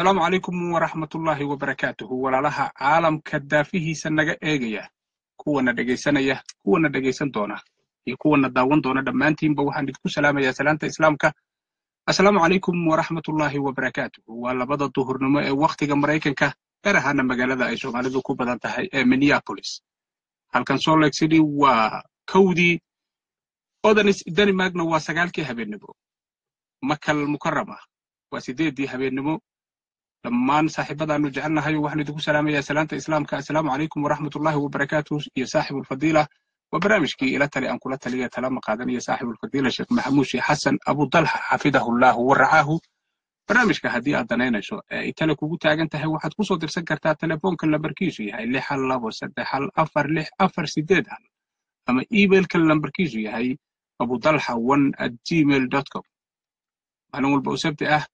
asalaamu calaykum waraxmatullaahi wabarakaatuhu walaalaha caalamka daafihiisa naga eegaya kuwana dhegaysanaya kuwana dhegaysan doona iyo kuwana daawan doona dhammaantiinba waxaan idinku salaamayaa salaanta islaamka. Asalaamu calaykum waraxmatullaahi wabarakaatuhu waa labada duhurnimo ee wakhtiga maraykanka gaar ahaana magaalada ay soomaalidu ku badan tahay ee minneapolis. Halkan salt lake city waa kowdii odanis denmarkna waa sagaalkii habeennimo makal mukarama waa sideeddii habeennimo dhammaan saaxiibadaanu jecelnahay waxaan idinku salaamayaa salaanta islaamka assalaamu calaykum waraxmatullaahi wabarakaatuh iyo saaxibulfadiila waa barnaamijkii ila tali aan kula taliya talama qaadanaya saaxibulfadiila sheekh maxamuud sheekh xasan abudalha xafidahullahu waracaahu barnaamijka haddii aad danaynayso ee ay tale kugu taagan tahay waxaad ku soo dirsan kartaa telefoonka lambarkiisu yahay lix hal labo saddex hal afar lix afar sideed hal ama emailka lambarkiisu yahay abudalha one at gmail dot com. Maalin walba oo ah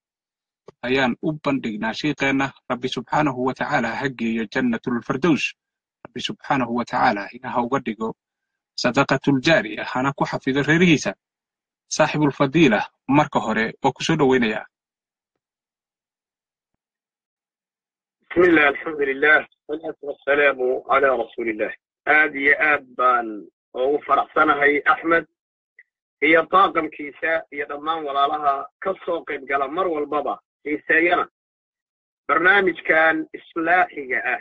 ayaan u bandhignaa sheikeenna rabbi subxaanahu watacaalaa xaggiiyo jannatulfardows rabbi subxaanahu watacaalaa inaha uga dhigo sadaqatuljaariya hana ku xafido reerihiisa. Saaxibulfadiila marka hore oo ku soo dhoweynayaa bismilah alxamdulilah walaatu wasalaamu calaa rasuuliillah aad iyo aad baan oogu faraxsanahay axmed. Iyo daaqamkiisa iyo dhammaan walaalaha ka soo qayb gala mar walbaba xiiseeyana barnaamijkan islaaxiga ah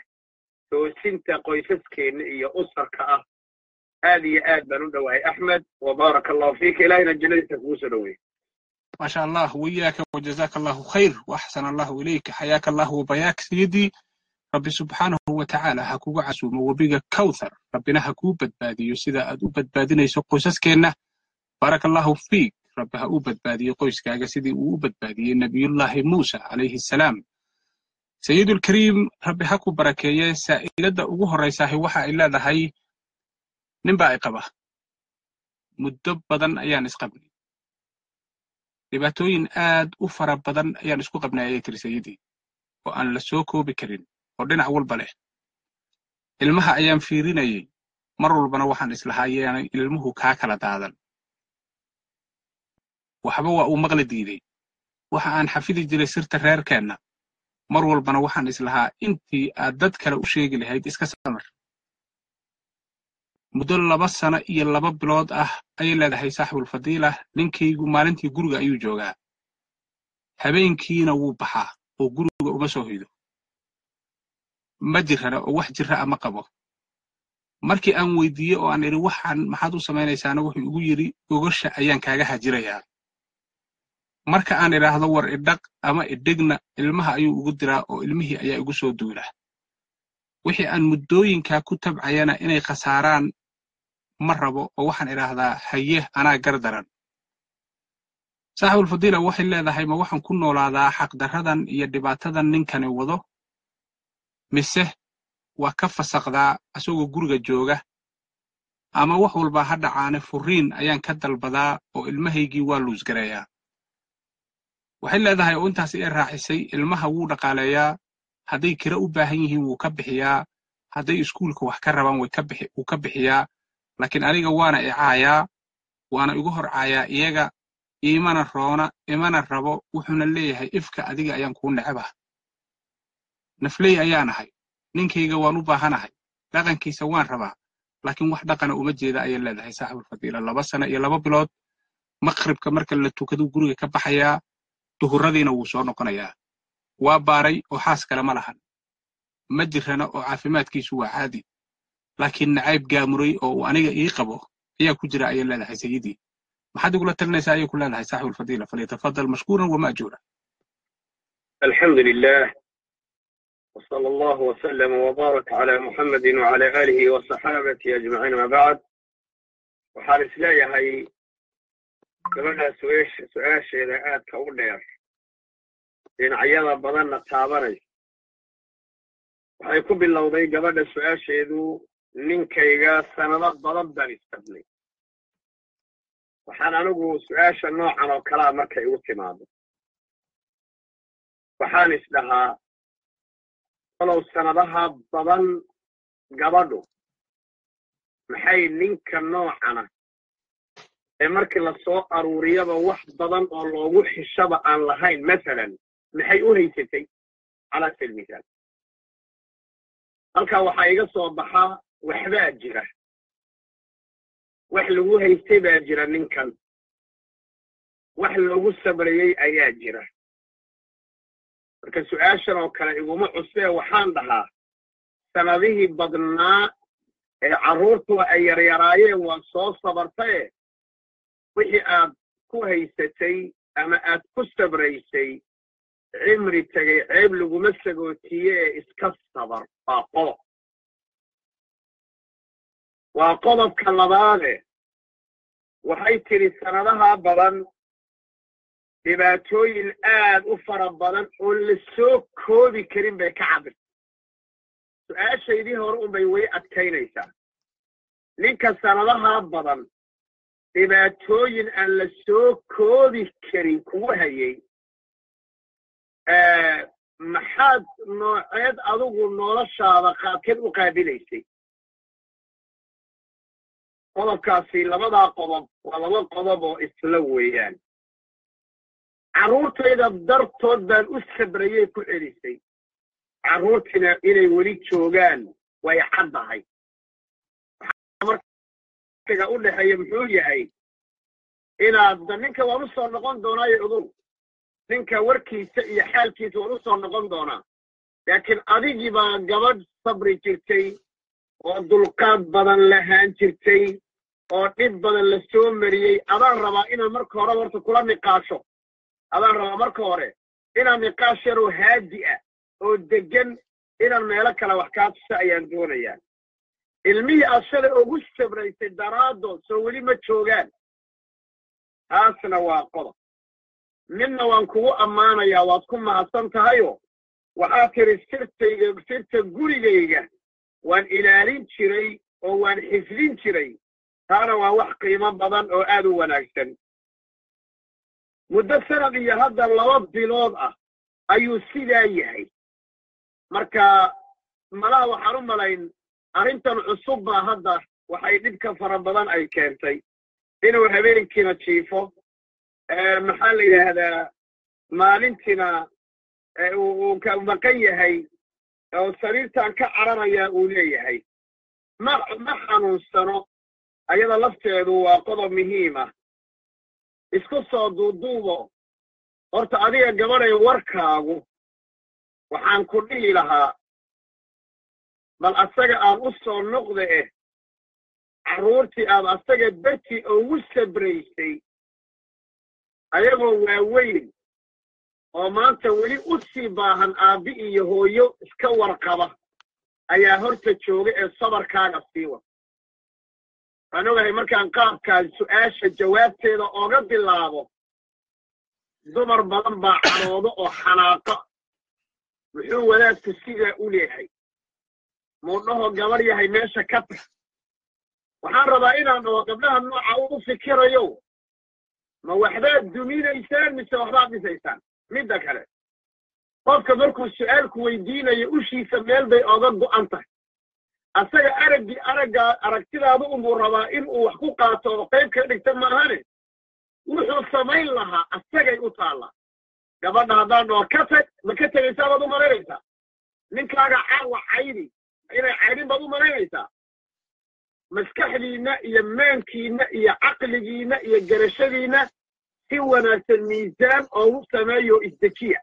toosinta qoysaskeenna iyo usarka ah aad iyo aad baan u dhowahay axmed wbaaraka allahu fiika ilaahayna jannadiisa kugu soo dhoweeye maasha allah wiyaaka wjazaaka allahu khayr waaxsan allahu ilayka. Xayaaka allahu wabayaak sayidii rabbi subxaanahu watacaala ha kugu casuumo webiga kawthar. Rabbina ha kuu badbaadiyo sida aad u badbaadinayso qoysaskeenna. Baaraka allahu fiik rabbi ha u badbaadiye qoyskaaga sidii uu u badbaadiyey nebiyullaahi muusa calayhi salaam. Sayidulkariim rabbi ha ku barakeeye saa'iladda ugu horraysaahi waxa ay leedahay nin baa i qaba. Muddo badan ayaan isqabnay dhibaatooyin aad u fara badan ayaan isku qabnay ayay tiri sayidii oo aan la soo koobi karin oo dhinac walba leh. Ilmaha ayaan fiirinayay mar walbana waxaan islahaa yaanay ilmuhu kaa kala daadan waxba waa uu maqli diiday waxa aan xafidi jiray sirta reerkeenna. Mar walbana waxaan islahaa intii aad dad kale u sheegi lahayd iska samar muddo laba sano iyo laba bilood ah ayay leedahay saaxibulfadiila ninkaygu maalintii guriga ayuu joogaa. Habeenkiina wuu baxaa oo guriga uma soo hoydo ma jirrana oo wax jirra ama qabo. Markii aan weydiiyey oo aan idhi waxaan maxaad u samaynaysaana wuxuu igu yidhi gogasha ayaan kaaga hajirayaa marka aan idhaahdo war idhaq ama idhigna ilmaha ayuu igu diraa oo ilmihii ayaa igu soo duula. Wixii aan muddooyinkaa ku tabcayana inay khasaaraan ma rabo oo waxaan idhaahdaa haye anaa gar daran. Saaxibulfadiila waxay leedahay ma waxaan ku noolaadaa xaqdarradan iyo dhibaatadan ninkani wado? Mise waa ka fasaqdaa asagoo guriga jooga? Ama wax walbaa ha dhacaane furiin ayaan ka dalbadaa oo ilmahaygii waa luusgareeyaa waxay leedahay oo intaas ii raacisay ilmaha wuu dhaqaaleeyaa hadday kira u baahan yihiin wuu ka bixiyaa hadday iskuulka wax ka rabaan wuu ka bixiyaa. Laakiin aniga waana icaayaa waana igu hor caayaa iyaga iimana roona imana rabo wuxuuna leeyahay ifka adiga ayaan kuu necebah nafley ayaan ahay ninkayga waan u baahanahay dhaqankiisa waan rabaa. Laakiin wax dhaqana uma jeeda ayay leedahay saaxibulfadiila laba sano iyo laba bilood maqribka marka la tukaduu guriga ka baxayaa duhurradiina wuu soo noqonayaa. Waa baaray oo xaas kale ma lahan. Ma jirana oo caafimaadkiisu waa caadi. Laakiin nacayb gaamuray oo uu aniga ii qabo ayaa ku jira ayay leedahay sayidii maxaad igula talinaysaa ayay ku leedahay saaxibu alfadiila falyatafadal mashkuuran wamaajuura alxamdu lilah wsala allahu wslama wbaaraka cala muxamedi wcala aalihi wsaxaabatihi ajmaciin ama bacd waxaan is leeyahay gabadhaa su'aasheeda aadka u dheer dhinacyada badanna taabanaysa waxay ku bilowday gabadha su'aasheedu ninkayga sanado badan baan istabnay. Waxaan anigu su'aasha noocan oo kalea markay igu timaado. Waxaan isdhahaa walow sanadaha badan gabadhu maxay ninka noocana? Ee markii la soo aruuriyaba wax badan oo loogu xishaba aan lahayn masalan maxay u haysatay? Calaa sabil mithaal halkaa waxaa iga soo baxaa waxbaa jira. Wax lagu haystay baa jira ninkan. Wax loogu sabrayey ayaa jira. Marka su'aashan oo kale iguma cusbee waxaan dhahaa sanadihii badnaa ee carruurtuwa ay yaryaraayeen waa soo sabartaye wixii aad ku haysatay ama aad ku sabraysay cimri tegay ceeb laguma sagootiye ee iska sabar waa qodob waa qodobka labaade waxay tidhi sannadahaa badan dhibaatooyin aad u fara badan oo la soo koobi karin bay ka cabirtay su'aashaydii hore unbay weli adkaynaysaa ninka sannadahaa badan dhibaatooyin aan la soo koobi karin kugu hayay maxaad nooceed adigu noloshaada qaabkeed u qaabilaysay qodobkaasi labadaa qodob waa laba qodob oo isla weeyaan. Carruurtayda dartood baan u sabrayey ku celisay. Carruurtiina inay weli joogaan way caddahay markiga u dhexeeya muxuu yahay? Inaad ninka waan u soo noqon doonaayo ogow ninka warkiisa iyo xaalkiisa waan u soo noqon doonaa. Laakiin adigii baa gabadh sabri jirtay oo dulqaad badan lahaan jirtay oo dhib badan la soo mariyey. Adaan rabaa inaan marka hore horta kula niqaasho. Adaan rabaa marka hore inaan niqaash yaroo haadi ah oo deggan inaan meelo kale wax kaa tusa ayaan doonayaa. Ilmihii aad shalay ugu sabraysay daraaddood soo weli ma joogaan. Taasna waa qodob midna waan kugu ammaanayaa waad ku mahadsan tahayoo waxaad tidhi sirtayga sirta gurigayga. Waan ilaalin jiray oo waan xifdin jiray. Taana waa wax qiimo badan oo aad u wanaagsan. Muddo sanad iyo hadda laba bilood ah ayuu sidaa yahay. Marka malaha waxaan u malayn arrintan cusub baa hadda waxay dhibka fara badan ay keentay. Inuu habeenkiina jiifo maxaa la yidhaahdaa? Maalintiina uu maqan yahay oo sariirtan ka cararayaa uu leeyahay. Ma ma xanuunsano ayada lafteedu waa qodob muhiim ah. Isku soo duuduubo. Horta adiga gabadhay warkaagu waxaan ku dhihi lahaa bal asaga aan u soo noqda eh carruurtii aad asaga dartii ugu sabraysay ayagoo waaweyn oo maanta weli u sii baahan aabbi iyo hooyo iska warqaba ayaa horta jooga ee sabarkaaga sii wada waan ogahay markaan qaabkaas su'aasha jawaabteeda ooga bilaabo dumar badan baa cadhoodo oo xanaaqo muxuu wadaadku sidaa u leehay muudhaho gabar yahay meesha ka tax. Waxaan rabaa inaan dhaho gabdhaha nooca u fikirayo ma waxbaad duminaysaan mise waxbaad dhisaysaan midda kale. Qofka markuu su'aalku weydiinayo ushiisa meel bay oga go'an tahay. Asaga araggii araggaa aragtidaada unbuu rabaa in uu wax ku qaato oo qayb ka dhigta maahane? Wuxuu samayn lahaa asagay u taallaa. Gabadha haddaan dhaho ka tag ma ka tegaysaa baad u malaynaysaa? Ninkaaga caawa caydi inay caydin baad u malaynaysaa? Maskaxdiinna iyo maankiinna iyo caqligiinna iyo garashadiinna si wanaagsan miisaan oogu sameeyo isdejiya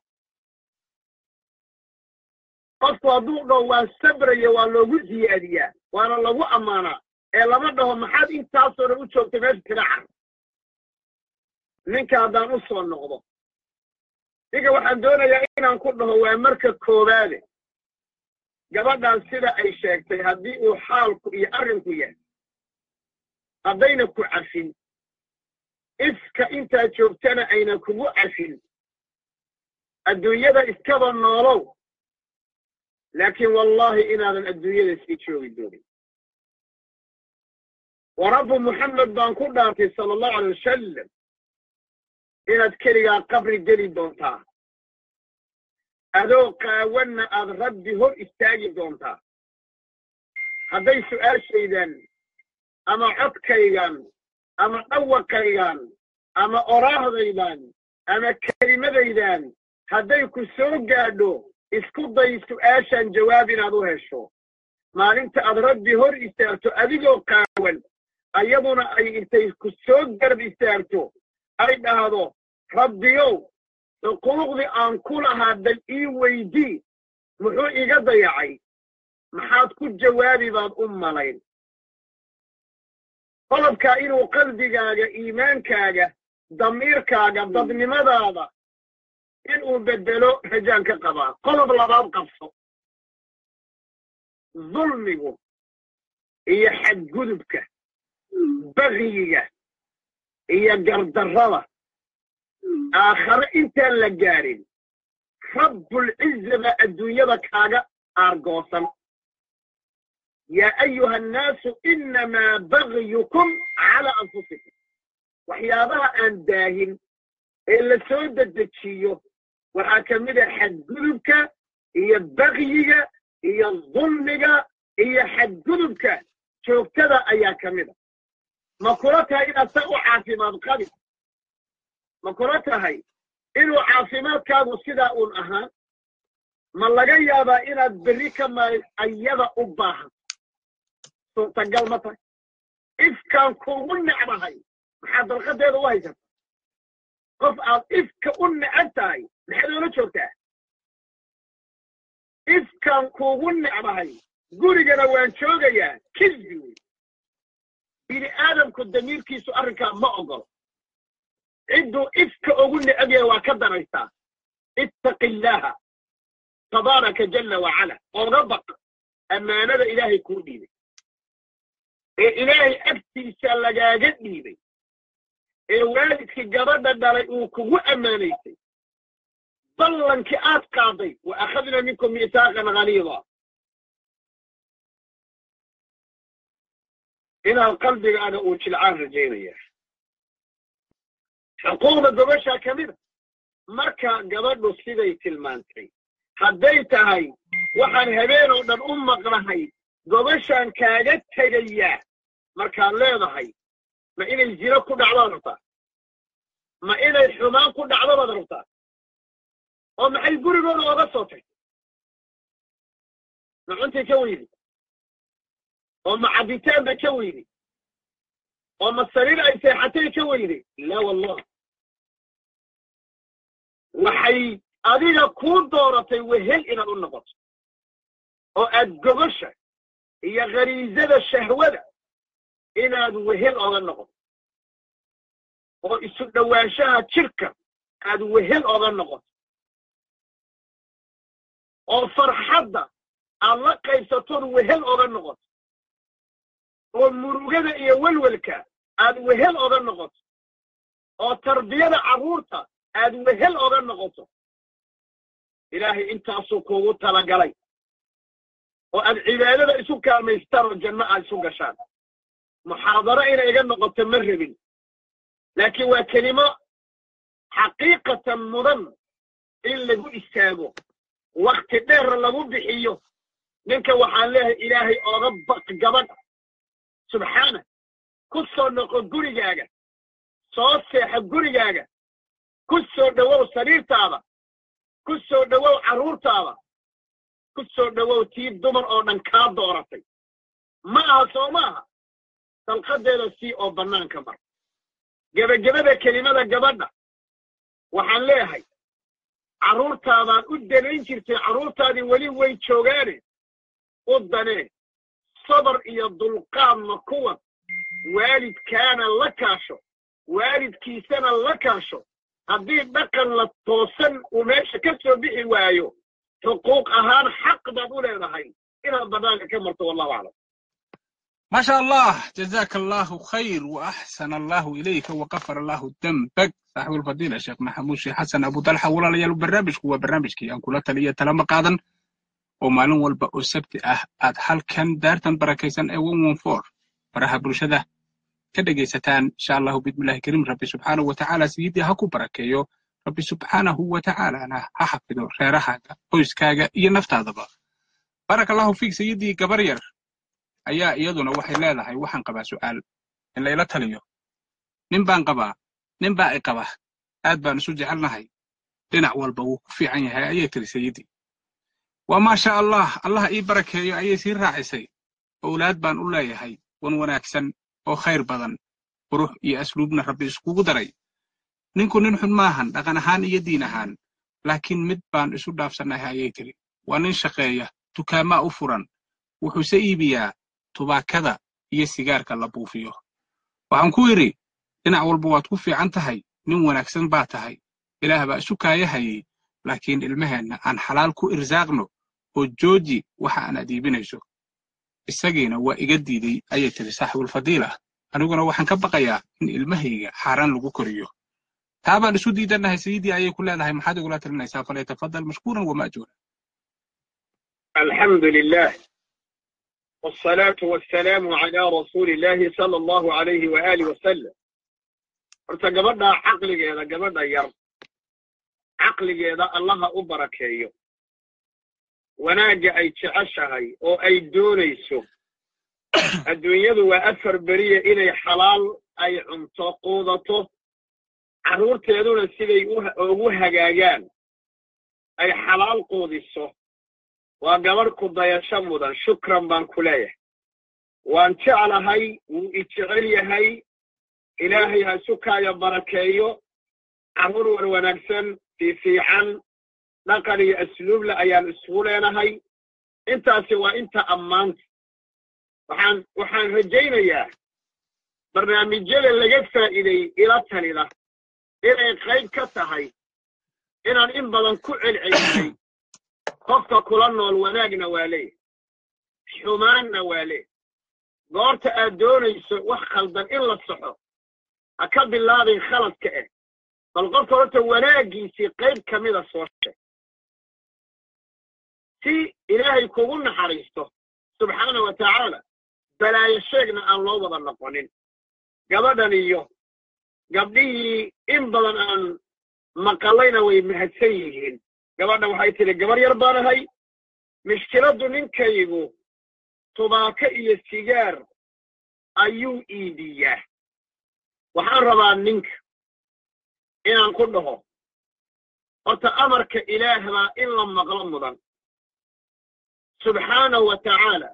qofku hadduu dhaho waa sabraya waa loogu siyaadiyaa waana lagu ammaanaa ee lama dhaho maxaad intaasoo dhan u joogtay meesha tiraca ninka haddaan u soo noqdo. Ninka waxaan doonayaa inaan ku dhaho waa marka koowaade. Gabadhan sida ay sheegtay haddii uu xaalku iyo arrinku yahay haddayna ku cafin iska intaa joogtana ayna kugu cafin adduunyada iskaba noolow. Laakiin wallaahi inaadan adduunyada sii joogi doonin. Wa rabbu muxamed baan ku dhaartay sala allahu alay wasalam inaad keligaa qabri geli doontaa. Adoo qaawanna aad rabbi hor istaagi doontaa. Hadday su'aashaydan ama codkaygan ama dhawaqaygan ama oraahdaydan ama kelimadaydan hadday ku soo gaadho isku day su'aashan jawaab inaad u hesho. Maalinta aad rabbi hor istaagto adigoo qaawan ayaduna ay intay ku soo garab istaagto ay dhahdo rabbiyow xuquuqdii aan ku lahaa bal ii weydii muxuu iga dayacay? Maxaad ku jawaabi baad u malayn qodobkaa inuu qalbigaaga iimaankaaga damiirkaaga dadnimadaada inuu beddelo rajaan ka qabaa. Qodob labaad qabso dulmigu iyo xadgudubka bagiyiga iyo gardarrada. Aakhare intaan la gaadhin rabbulciza baa adduunyada kaaga aargoosan yaa ayuha annaasu innamaa bagyukum calaa anfusikum waxyaabaha aan daahin ee la soo dedejiyo waxaa ka mid a xadgudubka iyo bagyiga iyo dulmiga iyo xadgudubka joogtada ayaa ka mid a ma kula tahay inaad sa u caafimaad qabi ma kula tahay inuu caafimaadkaagu sidaa uun ahaan ma laga yaabaa inaad berri ka maalin ayada u baahan suurtagal ma tahay. Ifkaan kuugu necbahay. Maxaad dalqadeeda u haysata qof aad ifka u necab tahay maxaad oola joogtaa? Ifkaan kuugu necbahay. Gurigana waan joogayaa kisbi wey bini aadamku damiirkiisu arrinkaa ma ogolo cidduu ifka ugu necab yahay waa ka daraysaa. Ittaqi illaaha tabaaraka jalla wacala ooga baq. Ammaanada ilaahay kuu dhiibay ee ilaahay agtiisa lagaaga dhiibay ee waalidkii gabadha dhalay uu kugu ammaanaysay. Ballankii aad qaaday wa akhadna minkum miisaaqan haliida inaad qalbigaaga uu jilcaan rajaynaya xuquuqda gobashaa ka mida marka gabadhu siday tilmaantay hadday tahay waxaan habeen oo dhan u maqnahay gobashaan kaaga tegayaa markaad leedahay ma inay zino ku dhacdaad rabtaa ma inay xumaan ku dhacdo baad rabtaa oo maxay gurigooda ooga soo tagtay? Ma cuntay ka weydi? Oo ma cabitaanba ka weydi? Oo ma sariir ay seexatay ka weyday laa wallah. Waxay adiga kuu dooratay wehel inaad u noqoto oo aad gogosha iyo khariisada shahwada inaad wehel oga noqoto oo isu dhowaanshaha jirka aad wehel oga noqoto oo farxadda aad la qaybsatood wehel oga noqoto oo murugada iyo welwelka aad wehel oga noqoto oo tarbiyada carruurta aad wehel oga noqoto ilaahay intaasuu kuugu talagalay. Oo aad cibaadada isu kaalmaystaan oo janno aad isu gashaan muxaadaro inay iga noqoto ma rabin. Laakiin waa kelimo xaqiiqatan mudan in lagu istaago. Wakti dheer lagu bixiyo. Ninka waxaan leeyahay ilaahay ooga baq gabadha subxaana ku soo noqo gurigaaga. Soo seexa gurigaaga. Ku soo dhowow sariirtaada. Ku soo dhowow carruurtaada ku soo dhowow tii dumar oo dhan kaa dooratay. Ma aha soo maaha dalqadeeda sii oo bannaanka mar. Gebagabada kelimada gabadha waxaan leeyahay carruurtaadaan u danayn jirtay carruurtaadii weli way joogaane u danee sabar iyo dulqaadna kuwan waalidkaana la kaasho waalidkiisana la kaasho. Haddii dhaqan la toosan uu meesha ka soo bixi waayo xuquuq ahaan xaq baad u leedahay. Inaad bannaanka ka marto wallahu aclam ما شاء الله جزاك الله خير وأحسن الله إليك وغفر الله ذنبك صاحب الفضيلة شيخ محمود شيخ حسن أبو طلحة ولا ليال برنامج هو برنامج كي أنكو تلية تلما قادا ومالن والبا أسبت أه أد حال كان دارتن بركيسان أو ون فور برها برشدة كده جيستان إن شاء الله بإذن الله كريم ربي سبحانه وتعالى سيدي هكو بركيو ربي سبحانه وتعالى أنا هحفظه خيرها قويس كاغا إيا نفت هذا ayaa iyaduna waxay leedahay waxaan qabaa su'aal in layla taliyo. Nin baan qabaa nin baa i qaba aad baan isu jecelnahay dhinac walba wuu ku fiican yahay ayay tiri sayidii waa maasha allah allah ii barakeeyo ayay sii raacisay. Owlaad baan u leeyahay wan wanaagsan oo khayr badan qurux iyo asluubna rabbi iskugu daray. Ninku nin xun maahan dhaqan ahaan iyo diin ahaan laakiin mid baan isu dhaafsannahay ayay tiri. Waa nin shaqeeya dukaamaa u furan wuxuuse iibiyaa tubaakada iyo sigaarka la buufiyo. Waxaan ku yidhi dhinac walba waad ku fiican tahay nin wanaagsan baa tahay. Ilaah baa isu kaayahayey laakiin ilmaheenna aan xalaal ku irsaaqno oo jooji waxa aan adiibinayso. Isagiina waa iga diiday ayay tidhi saaxibulfadiila aniguna waxaan ka baqayaa in ilmahayga xaaraan lagu koriyo. Taa baan isu diidannahay sayidii ayay ku leedahay maxaad igula tilinaysaa falyatafadal mashkuuran wama wamaajuuran والصلاة والسلام على رسول الله صلى الله عليه وآله وسلم horta gabadha caqligeeda gabadha yar caqligeeda allaha u barakeeyo wanaagga ay jeceshahay oo ay doonayso adduunyadu waa afar beriya inay xalaal ay cunto quudato carruurteeduna siday ugu hagaagaan ay xalaal quudiso waa gabadh ku dayasho mudan shukran baan ku leeyahay waan jeclahay wuu i jecel yahay ilaahay ha sukaayo barakeeyo carruur war wanaagsan fii fiican dhaqan iyo asluuble ayaan isugu leenahay intaasi waa inta ammaanta waxaan waxaan rajaynayaa barnaamijyada laga faa'iiday ila talida inay qayb ka tahay inaan in badan ku celcelinay qofka kula nool wanaagna waa leeyahy xumaanna waa leeyahy goorta aad doonayso wax khaldan in la saxo ha ka bilaabin khaladka ah bal qofka horta wanaaggiisii qayb ka mida soo sheeg si ilaahay kugu naxariisto subxaana wa tacaala balaayo sheegna aan loo wada noqonin. Gabadhan iyo gabdhihii in badan aan maqallayna way mahadsan yihiin gabadhan waxay tidhi gabar yar baan ahay mishkiladdu ninkaygu tubaako iyo sigaar ayuu iibiyaa. Waxaan rabaa ninka inaan ku dhaho horta amarka ilaah baa in la maqlo mudan. Subxaanahu wa tacaala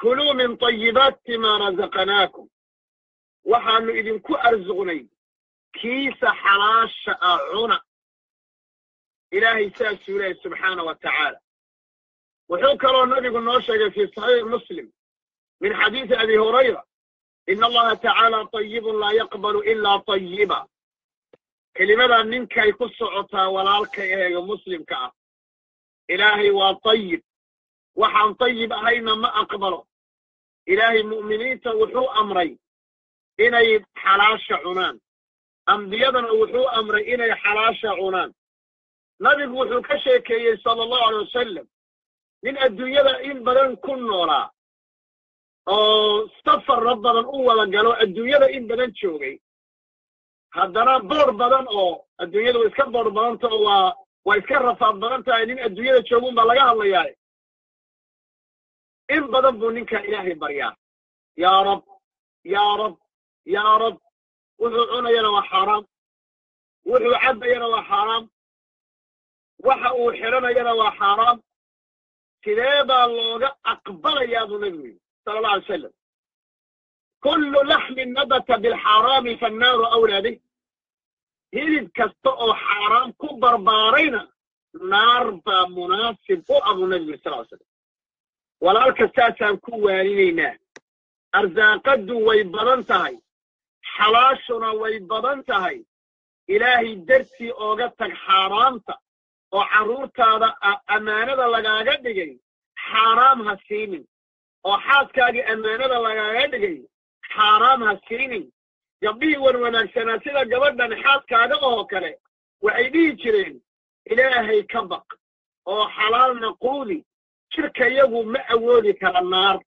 kuluu min طayibaati maa razaqnaakum. Waxaannu idinku arsuqnay kiisa xalaasha ah cuna ilaahay saasuu suulaya subxaana wa tacaala. Wuxuu kaloo nabigu noo sheegay fii saxiix muslim min xadiidi abi hurayra in allaha tacaala tayibun laa yaqbalu ilaa tayiba kelimadaa ninkay ku socotaa walaalka ehega muslimka ah ilaahay waa tayib waxaan tayib ahayna ma aqbalo. Ilaahay mu'miniinta wuxuu amray inay xalaasha cunaan. Ambiyadana wuxuu amray inay xalaasha cunaan nabigu wuxuu ka sheekeeyey sala allahu alay wasalam nin adduunyada in badan ku noolaa oo safarra badan u wada galo adduunyada in badan joogay. Haddana boor badan oo adduunyada way iska boor badanta oo waa waa iska rafaad badan tahay nin adduunyada joogun baa laga hadlayaa. In badan buu ninkaa ilaahay baryaa. Yaa rab yaa rab yaa rab wuxuu cunayana waa xaaraam wuxuu cabbayana waa xaaraam waxa uu xidhanayana waa xaaraam. Sidee baa looga aqbalayaa buu nabigu yidhi sala allah alay salam kullu laxmin nabata bilxaaraami fannaaru awlaa bih hilib kasta oo xaaraam ku barbaarayna naar baa munaasib u ah buu yidhi sal ly slam walaalka saasaan ku waarinaynaa arsaaqaddu way badan tahay. Xalaashuna way badan tahay. Ilaahay dartii ooga tag xaaraamta oo carruurtaada ammaanada lagaaga dhigay xaaraam ha siinin. oo xaaskaagii ammaanada lagaaga dhigay xaaraam ha siinin. Gabdhihii wan wanaagsanaa sida gabadhan xaaskaaga oo kale waxay dhihi jireen ilaahay ka baq oo xalaalna quudi jirka iyagu ma awoodi kara naar.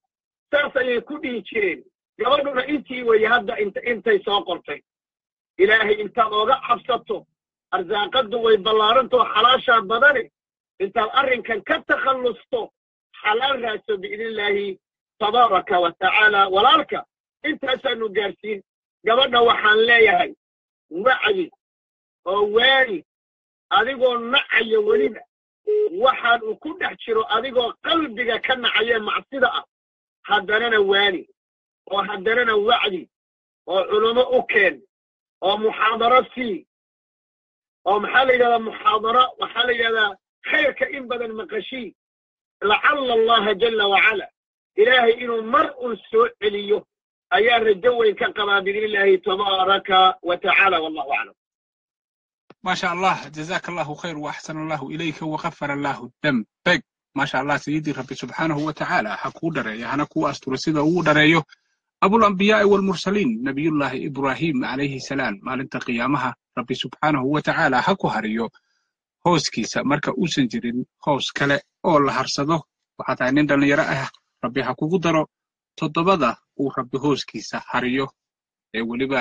Saas ayay ku dhihi jireen. Gabadhuna intii weeye hadda int intay soo qortay. Ilaahay intaad ooga cabsato arsaaqaddu way ballaarantao xalaashaa badane intaad arrinkan ka takhallusto xalaal raadso biidnillaahi tabaaraka wa tacaala. Walaalka intaasaanu gaarsiin. Gabadha waxaan leeyahay wacdi oo waani adigoo nacaya weliba waxaan uu ku dhex jiro adigoo qalbiga ka nacayee macsida ah. Haddanana waani oo haddanana wacdi oo culummo u keen oo muxaadaro sii oo maxaa la yidhahdaa muxaadaro waxaa la yidhahdaa khayrka in badan maqashii lacalla allaha jala wacala ilaahay inuu mar un soo celiyo ayaa rajo weyn ka qabaa biidn illaahi tabaaraka wa tacaala wallahu aclam. Maasha allah jazaka allahu khayr wa axsana allahu ilayka waqafara allahu dambeg maasha allah sayidii rabbi subxaanahu wa tacaala ha kuu dhareeya hana kuu astura sida uu dhareeyo abulambiyaai walmursaliin nabiyullaahi ibraahim calayhi salaam maalinta qiyaamaha rabbi subxaanahu watacaala ha ku hariyo hooskiisa. Marka uusan jirin hoos kale oo la harsado waxaa tahay nin dhallinyaro ah rabbi ha kugu daro toddobada uu rabbi hooskiisa hariyo. Ee weliba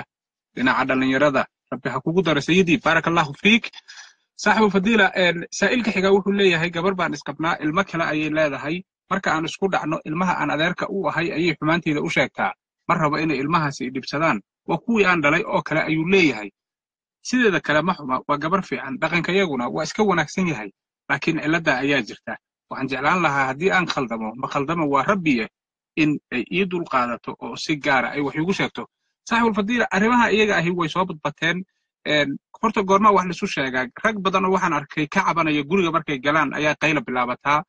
dhinaca dhallinyarada rabbi ha kugu daro sayidii baaraka allahu fiik. Saaxibu fadiila saa'ilka xiga wuxuu leeyahay gabar baan iskabnaa ilmo kale ayay leedahay. Marka aan isku dhacno ilmaha aan adeerka u ahay ayay xumaanteeda u sheegtaa ma rabo inay ilmahaasi dhibsadaan. Waa kuwii aan dhalay oo kale ayuu leeyahay. Sideeda kale ma xuma waa gabar fiican dhaqankayaguna waa iska wanaagsan yahay laakiin cilladda ayaa jirta. Waxaan jeclaan lahaa haddii aan khaldamo ma khaldamo waa rabbiye in ay ii dul qaadato oo si gaara ay wax iigu sheegto. Saaxibulfadiila arrimaha iyaga ahi way soo badbateen horta goormaa wax laisu sheegaa. Rag badanoo waxaan arkay ka cabanaya guriga markay galaan ayaa qayla bilaabataa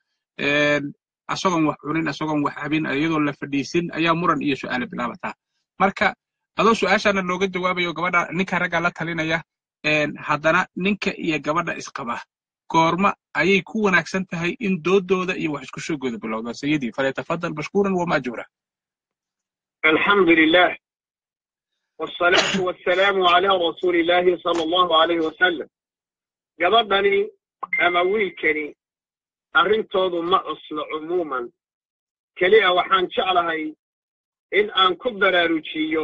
asagoon wax cunin asagoon wax cabin iyadoo la fadhiisin ayaa muran iyo su'aale bilaabataa marka adoo su'aashaana looga jawaabayo gabadha ninka raggaa la talinaya haddana ninka iyo gabadha isqaba. Goorma ayay ku wanaagsan tahay in doodooda iyo wax isku bilowda sayidii falyatafadal mashkuuran wamaajuura alxamdu lilah wsalaatu wasalaamu calaa rasuuli illaahi sala allahu alayh wasalam gabadhani ama wiilkani arrintoodu ma cuslo cumuuman. Keliya waxaan jeclahay in aan ku baraarujiyo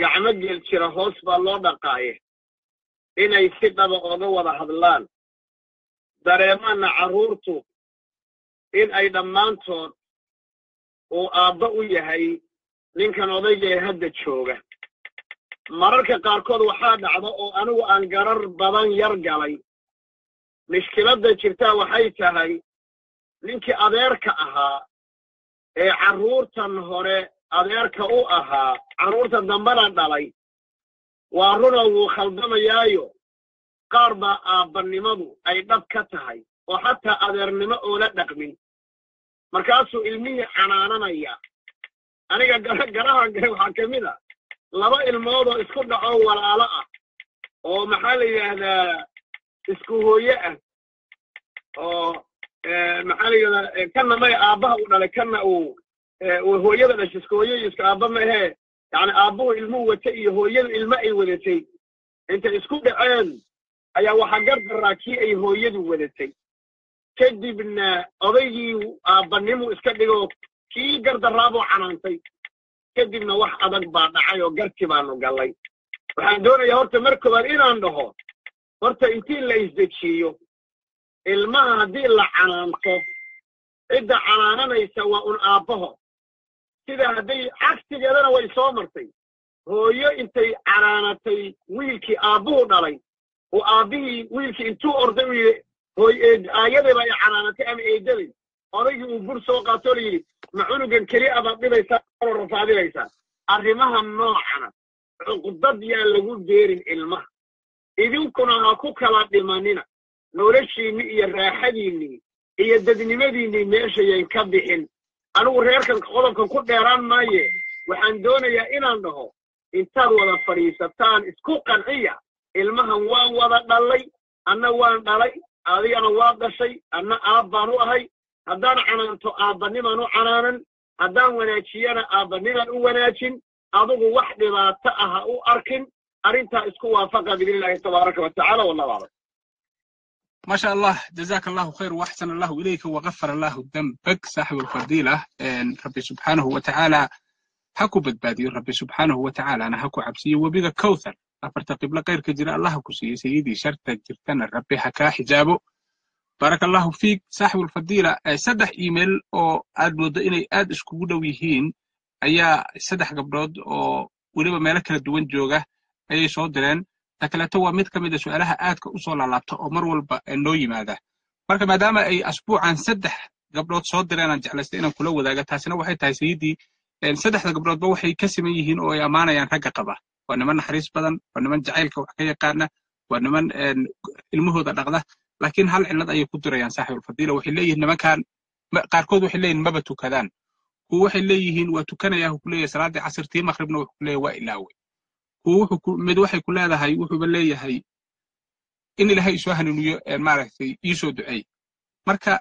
gacmo geel jira hoos baa loo dhaqaaye. Inay si dhaba oga wada hadlaan. Dareemaanna carruurtu in ay dhammaantood uu aabba u yahay ninkan odayga ee hadda jooga. Mararka qaarkood waxaa dhacda oo anigu aan garar badan yar galay mishkiladda jirtaa waxay tahay ninkii adeerka ahaa ee carruurtan hore adeerka u ahaa carruurta dambena dhalay waa runa wuu khaldamayaayo qaar baa aabbannimadu ay dhab ka tahay oo xataa adeernimo oola dhaqmin. Markaasuu ilmihii canaananaya. Aniga garahan waxaa ka mid a laba ilmoodoo isku dhaco walaalo ah oo maxaa la yidhaahdaa isku hooye ah oo maxaa la yidhahdaa kanna may aabbaha u dhalay kanna uu hooyada dhashay isku hooye iyo isku aabba ma ahee. Yacni aabbuhu ilmuhu wata iyo hooyadu ilmo ay wadatay. Intay isku dhaceen ayaa waxaa gardaraa kii ay hooyadu wadatay. Kadibna odaygii aabbanimu iska dhigoo kii gardaraabuu canaantay. Kadibna wax adag baa dhacay oo garti baanu gallay. Waxaan doonayaa horta mar koowaad inaan dhaho horta intii la isdejiyo ilmaha haddii la canaanto cidda canaananaysa waa un aabbaho. Sida hadday cagsigeedana way soo martay. Hooyo intay canaanatay wiilkii aabbuhu dhalay. Oo aabbihii wiilkii intuu orday u yidhi aayadayba ay canaanatay ama eedaday odaygii uu bur soo qaatoo la yidhi ma cunugan keli abaad dhibaysaa oo rafaadinaysaa arrimaha noocana cuqdad yaan lagu deerin ilmaha idinkuna ha ku kala dhimanina. Noloshiinni iyo raaxadiinnii iyo dadnimadiinnii meeshayan ka bixin. Anigu reerkan qodobkan ku dheeraan maaye. Waxaan doonayaa inaan dhaho intaad wada fadhiisataan isku qanciya. Ilmahan waan wada dhallay anna waan dhalay adigana waa dhashay anna aab baan u ahay. Haddaan canaanto aabbanimaan u canaanan haddaan wanaajiyana aabbanimaan u wanaajin. Adugu wax dhibaato ah ha u arkin arrintaa isku waafaqa biidnillaahi tabaaraka wa tacala wallahu aclam maasha allah jazaaka allahu khayr waxsan allahu ilayka wagafar allahu dambak saaxibu alfadiila rabbi subxaanahu wa ha ku badbaadiyo rabbi subxaanahu watacaalana ha ku cabsiyo. Webiga kowthar afarta qiblo kayrka jira allaha ku siiyey sayidii sharta jirtana rabbi ha kaa xijaabo. Baaraka allahu fiik saaxibulfadiila saddex imail oo aad moodo inay aad iskugu dhow yihiin ayaa saddex gabdhood oo weliba meelo kala duwan jooga ayay soo direen. Ta kaleeto waa mid ka mid a su'aalaha aadka u soo laalaabta oo mar walba noo yimaada. Marka maadaama ay asbuucan saddex gabdhood soo direen aan jeclaystay inaan kula wadaaga taasina waxay tahay sayidii saddexda gabdhoodba waxay ka siman yihiin oo ay ammaanayaan ragga qaba. Waa niman naxariis badan waa niman jacaylka wax ka yaqaana waa niman ilmahooda dhaqda laakiin hal cillad ayay ku dirayaan saaxibulfadiila waxay leeyihiin nimankan qaarkood waxay leeyihiin maba tukadaan. Kuwa waxay leeyihiin waa tukanayaa wuxuu leeyahay salaaddii casirtii maqribna wuxuu leeyahay waa ilaawe. kuwa wuxuu mid waxay ku leedahay wuxuuba leeyahay in ilahay isoo hanuuniyo maaragtay iisoo duceey marka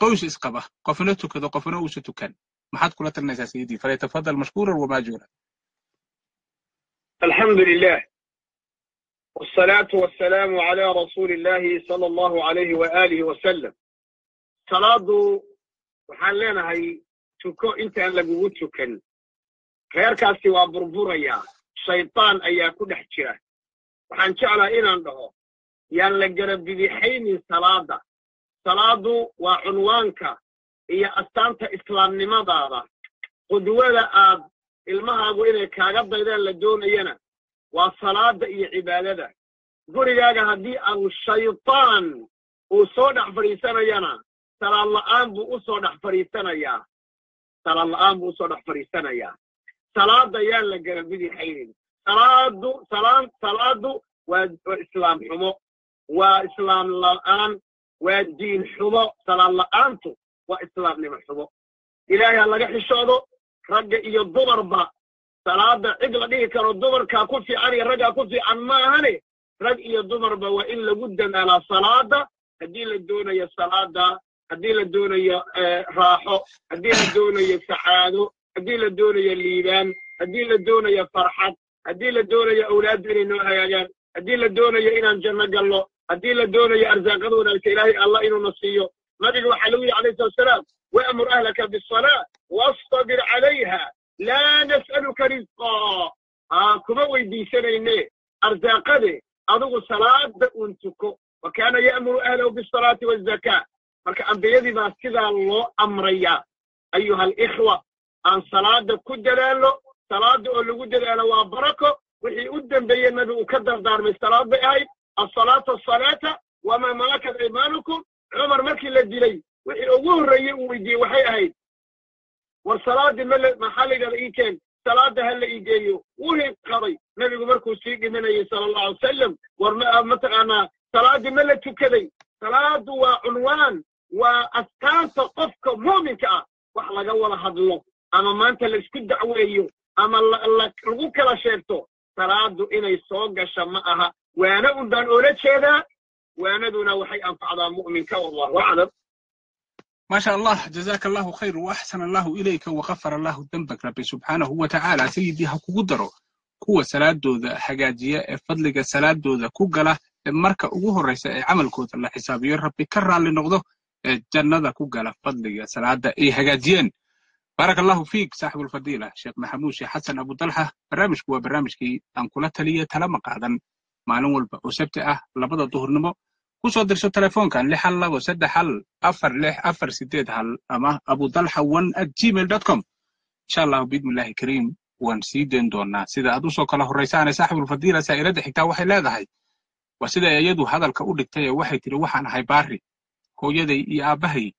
qoys isqaba qofna tukado qofna uusa tukan. Maxaad kula talinaysaa sayidii falyatafadal mashkuuran wamaajuuran alxamdu lilah wsalaatu wasalaamu cala rasuuli illahi sala allahu alayhi wa wasalam salaadu waxaan leenahay tuko intaan lagugu tukan. Reerkaasi waa burburayaa shaytaan ayaa ku dhex jira. Waxaan jeclaa inaan dhaho yaan la garabidixaynin salaada. Salaadu waa cunwaanka iyo astaanta islaamnimadaada. Qudwada aad ilmahaagu inay kaaga daydaan la doonayana waa salaada iyo cibaadada. Gurigaaga haddii aanu shaytaan uu soo dhex fadhiisanayana salaad la'aan buu u soo dhex fadhiisanayaa. Salaad la'aan buu u soo dhex fadhiisanayaa salaada yaan la garabidixaynin salaadu salaan salaadu waa islaam xumo waa islaam la'aan waa diin xumo. Salaad la'aantu waa islaamnimo xumo. Ilaahay ha laga xishoodo ragga iyo dumarba. Salaada cid la dhihi karo dumarkaa ku fiican iyo raggaa ku fiican maahane rag iyo dumarba waa in lagu dadaalaa salaada haddii la doonayo salaada haddii la doonayo raaxo haddii la doonayo sacaado haddii la doonayo liibaan haddii la doonayo farxad haddii la doonayo awlaadda inay noo hagaagaan haddii la doonayo inaan janno galno haddii la doonayo arsaaqada wanaagsa ilaahay allah inuuna siiyo. Nabiga waxaa lagu yihi alayhi salatu wasalaam waamur ahlaka bisalaa wastabir calayha laa nas'aluka risqaa haa kuma weydiisanayne arsaaqade adigu salaada uun tuko. Wa kaana ya'muru ahlahu bisalaati wazakaa marka ambiyadii baa sidaa loo amrayaa. Ayuha alikhwa aan salaada ku dadaalno salaada oo lagu dadaalo waa barako. Wixii u dembeeye nabi uu ka dardaarmay salaad bay ahayd. Asalaata asalaata wamaa malakat aymaanukum cumar markii la dilay wixii ugu horreeyey uu weydiiyey waxay ahayd war salaadii male maxaa la yidhahda ii keen. Salaada ha la iigeeyo wuu hinqaday nebigu markuu sii dhimanayay sala allahu alay wasalam war mataqaanaa salaadii ma la tukaday. Salaadu waa cunwaan waa astaanta qofka muuminka ah. Wax laga wada hadlo ama maanta la isku dacweeyo ama lagu kala sheegto salaaddu inay soo gasha ma aha. Waana unbaan oola jeedaa waanaduna waxay anfacdaa mu'minka wallahu aclam. Maasha allah jazaka allahu khayr wa allahu ilayka wakafara allahu dembak rabbi subxaanahu wa tacaala sayidii ha kugu daro kuwa salaadooda hagaajiya ee fadliga salaadooda ku gala ee marka ugu horraysa ee camalkooda la xisaabiyo rabbi ka raalli noqdo ee jannada ku gala fadliga salaadda ay hagaajiyeen baaraka allahu fiik saaxibulfadiila sheekh maxamuud sheekh xasan abudalxa barnaamijku waa barnaamijkii aan kula taliya talama qaadan maalin walba oo sabti ah labada duhurnimo. Ku soo dirso telefoonkan lix hal labo saddex hal afar lix afar sideed hal ama abudalxa one at gmail dot com. Insha allahu biidnillahi kariim waan sii dayn doonaa. Sida aad u soo kala horraysaane saaxibulfadiila saa'ilada xigtaa waxay leedahay. Waa sida iyadu hadalka u dhigtay ee waxay tidhi waxaan ahay baari hooyaday iyo aabbahay.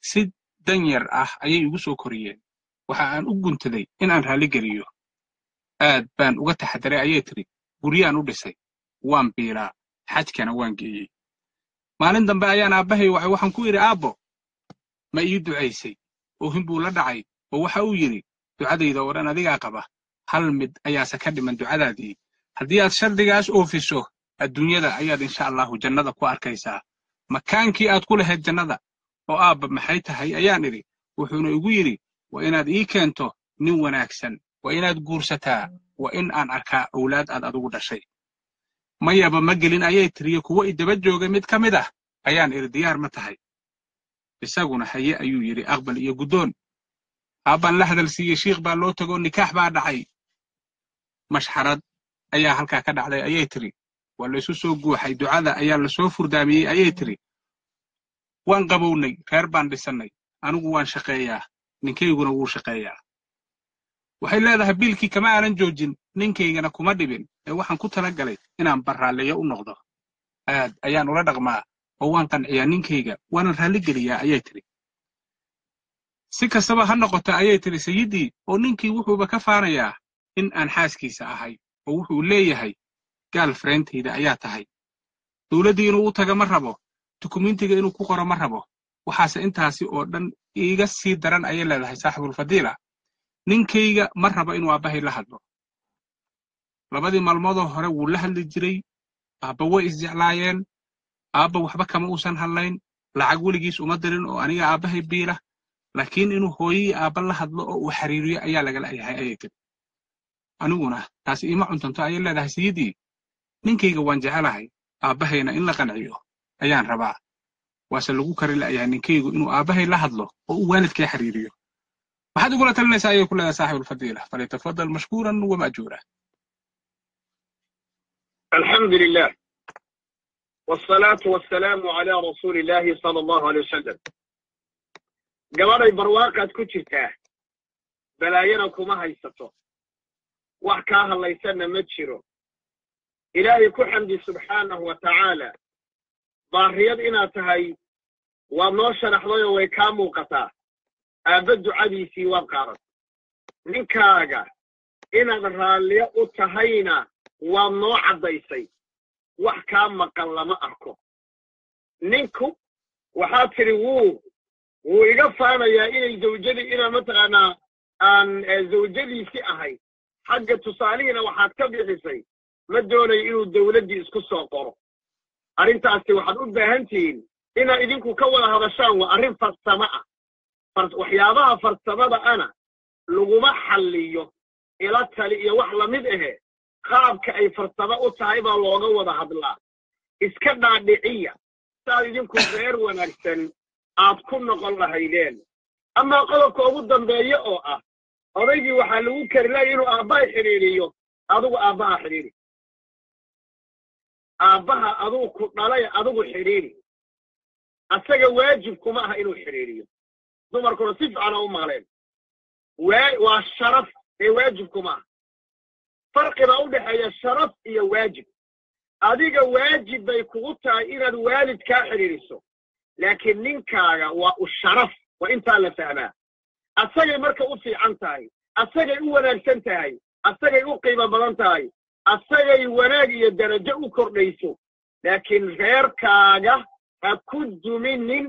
Si danyar ah ayay igu soo koriyeen. Waxa aan u guntaday in aan raalli geliyo. Aad baan uga taxadaray ayay tidhi. Guryaan u dhisay. Waan biilaa xajkana waan geeyey. Maalin dambe ayaan aabbahay wacay waxaan ku idhi aabbo ma ii ducaysay. Oohin buu la dhacay oo waxa uu yidhi ducadayda oo dhan adigaa qaba. Hal mid ayaase ka dhiman ducadaadii. Haddii aad shardigaas oofiso adduunyada ayaad insha allahu jannada ku arkaysaa. Makaankii aad ku lahayd jannada oo aabba maxay tahay? Ayaan idhi wuxuuna igu yidhi waa inaad ii keento nin wanaagsan waa inaad guursataa waa in aan arkaa owlaad aad adigu dhashay. Mayaba ma gelin ayay tiriyo kuwo idaba joogay mid ka mid ah. Ayaan idhi diyaar ma tahay. Isaguna haye ayuu yidhi aqbal iyo guddoon aabbaan la hadal siiyey shiikh baa loo tegoo nikaax baa dhacay. Mashxarad ayaa halkaa ka dhacday ayay tiri waa laysu soo guuxay ducada ayaa la soo furdaamiyey ayay tiri waan qabownay reer baan dhisannay. Anigu waan shaqeeyaa ninkayguna wuu shaqeeyaa. Waxay leedahay biilkii kama aanan joojin ninkaygana kuma dhibin. Ee waxaan ku tala galay inaan barraalleeyo u noqdo. Aad ayaan ula dhaqmaa oo waan qanciyaa ninkayga waanan raalli geliyaa ayay tidhi. Si kastaba ha noqota ayay tidhi sayiddii oo ninkii wuxuuba ka faanayaa in aan xaaskiisa ahay oo wuxuu leeyahay gaal fareyntayda ayaa tahay. Dowladdii inuu u taga ma rabo dukumentiga inuu ku qoro ma rabo. Waxaase intaasi oo dhan iiga sii daran ayay leedahay saaxibulfadiila ninkayga ma rabo inuu aabbahay la hadlo. Labadii maalmoodoo hore wuu la hadli jiray. Aabba way isjeclaayeen aabba waxba kama uusan hadlayn. Lacag weligiis uma dirin oo aniga aabbahay biila. Laakiin inuu hooyadii aabba la hadlo oo uu xiriiriyo ayaa lagala yahay ayay tiri. Aniguna taasi iima cuntanto ayay leedahay sayiddii ninkayga waan jecelahay aabbahayna in la qanciyo ayaan rabaa. Waase lagu kari la'yahay ninkaygu inuu aabahay la hadlo oo uu waalidkay xiriiriyo. Maxaad ugula talinaysaa ayay ku leedahay saaxibulfadiila falyatafadal mashkuuran wama'juura alxamdu lilah wsalaatu wasalaamu calaa rasuuli illaahi sala allahu aley wasalam gabadhay barwaaqaad ku jirtaa? Balaayana kuma haysato. Wax kaa hadlaysanna ma jiro. Ilaahay ku xamdi subxaanahu wa tacaala baariyad inaad tahay waad noo sharaxdayoo way kaa muuqataa. Aabba ducadiisii waad qaadatay ninkaaga inaad raalliyo u tahayna waad noo caddaysay. Wax kaa maqan lama arko. Ninku waxaad tidhi wuu wuu iga faanayaa inay zawjadii inaan mataqaanaa aan zawjadiisii ahay. Xagga tusaalihiina waxaad ka bixisay. Ma doonayo inuu dawladdii isku soo qoro arrintaasi waxaad u baahan tihiin inaad idinku ka wada hadashaan waa arrin farsamo ah. Waxyaabaha farsamada ana laguma xalliyo ila tali iyo wax la mid ahe. Qaabka ay farsamo u tahay baa looga wada hadlaa. Iska dhaadhiciya. Saad idinku reer wanaagsan aad ku noqon lahaydeen. Amaa qodobka ugu dambeeya oo ah odaygii waxaa lagu kari laaya inuu aabbaha xidhiidhiyo adigu aabbaha xidhiidhi aabbaha aduu ku dhalay adigu xidhiidhi asaga waajib kuma aha inuu xidhiidhiyo dumarkuna si fiicana u maqleen. Waa sharaf ee waajib kuma aha. Farqibaa u dhexeeya sharaf iyo waajib. Adiga waajib bay kugu tahay inaad waalidkaa xidhiidhiso laakiin ninkaaga waa u sharaf waa intaa la fahmaa. Asagay marka u fiican tahay asagay u wanaagsan tahay asagay u qiimo badan tahay asagay wanaag iyo darajo u kordhayso laakiin reerkaaga ha ku duminin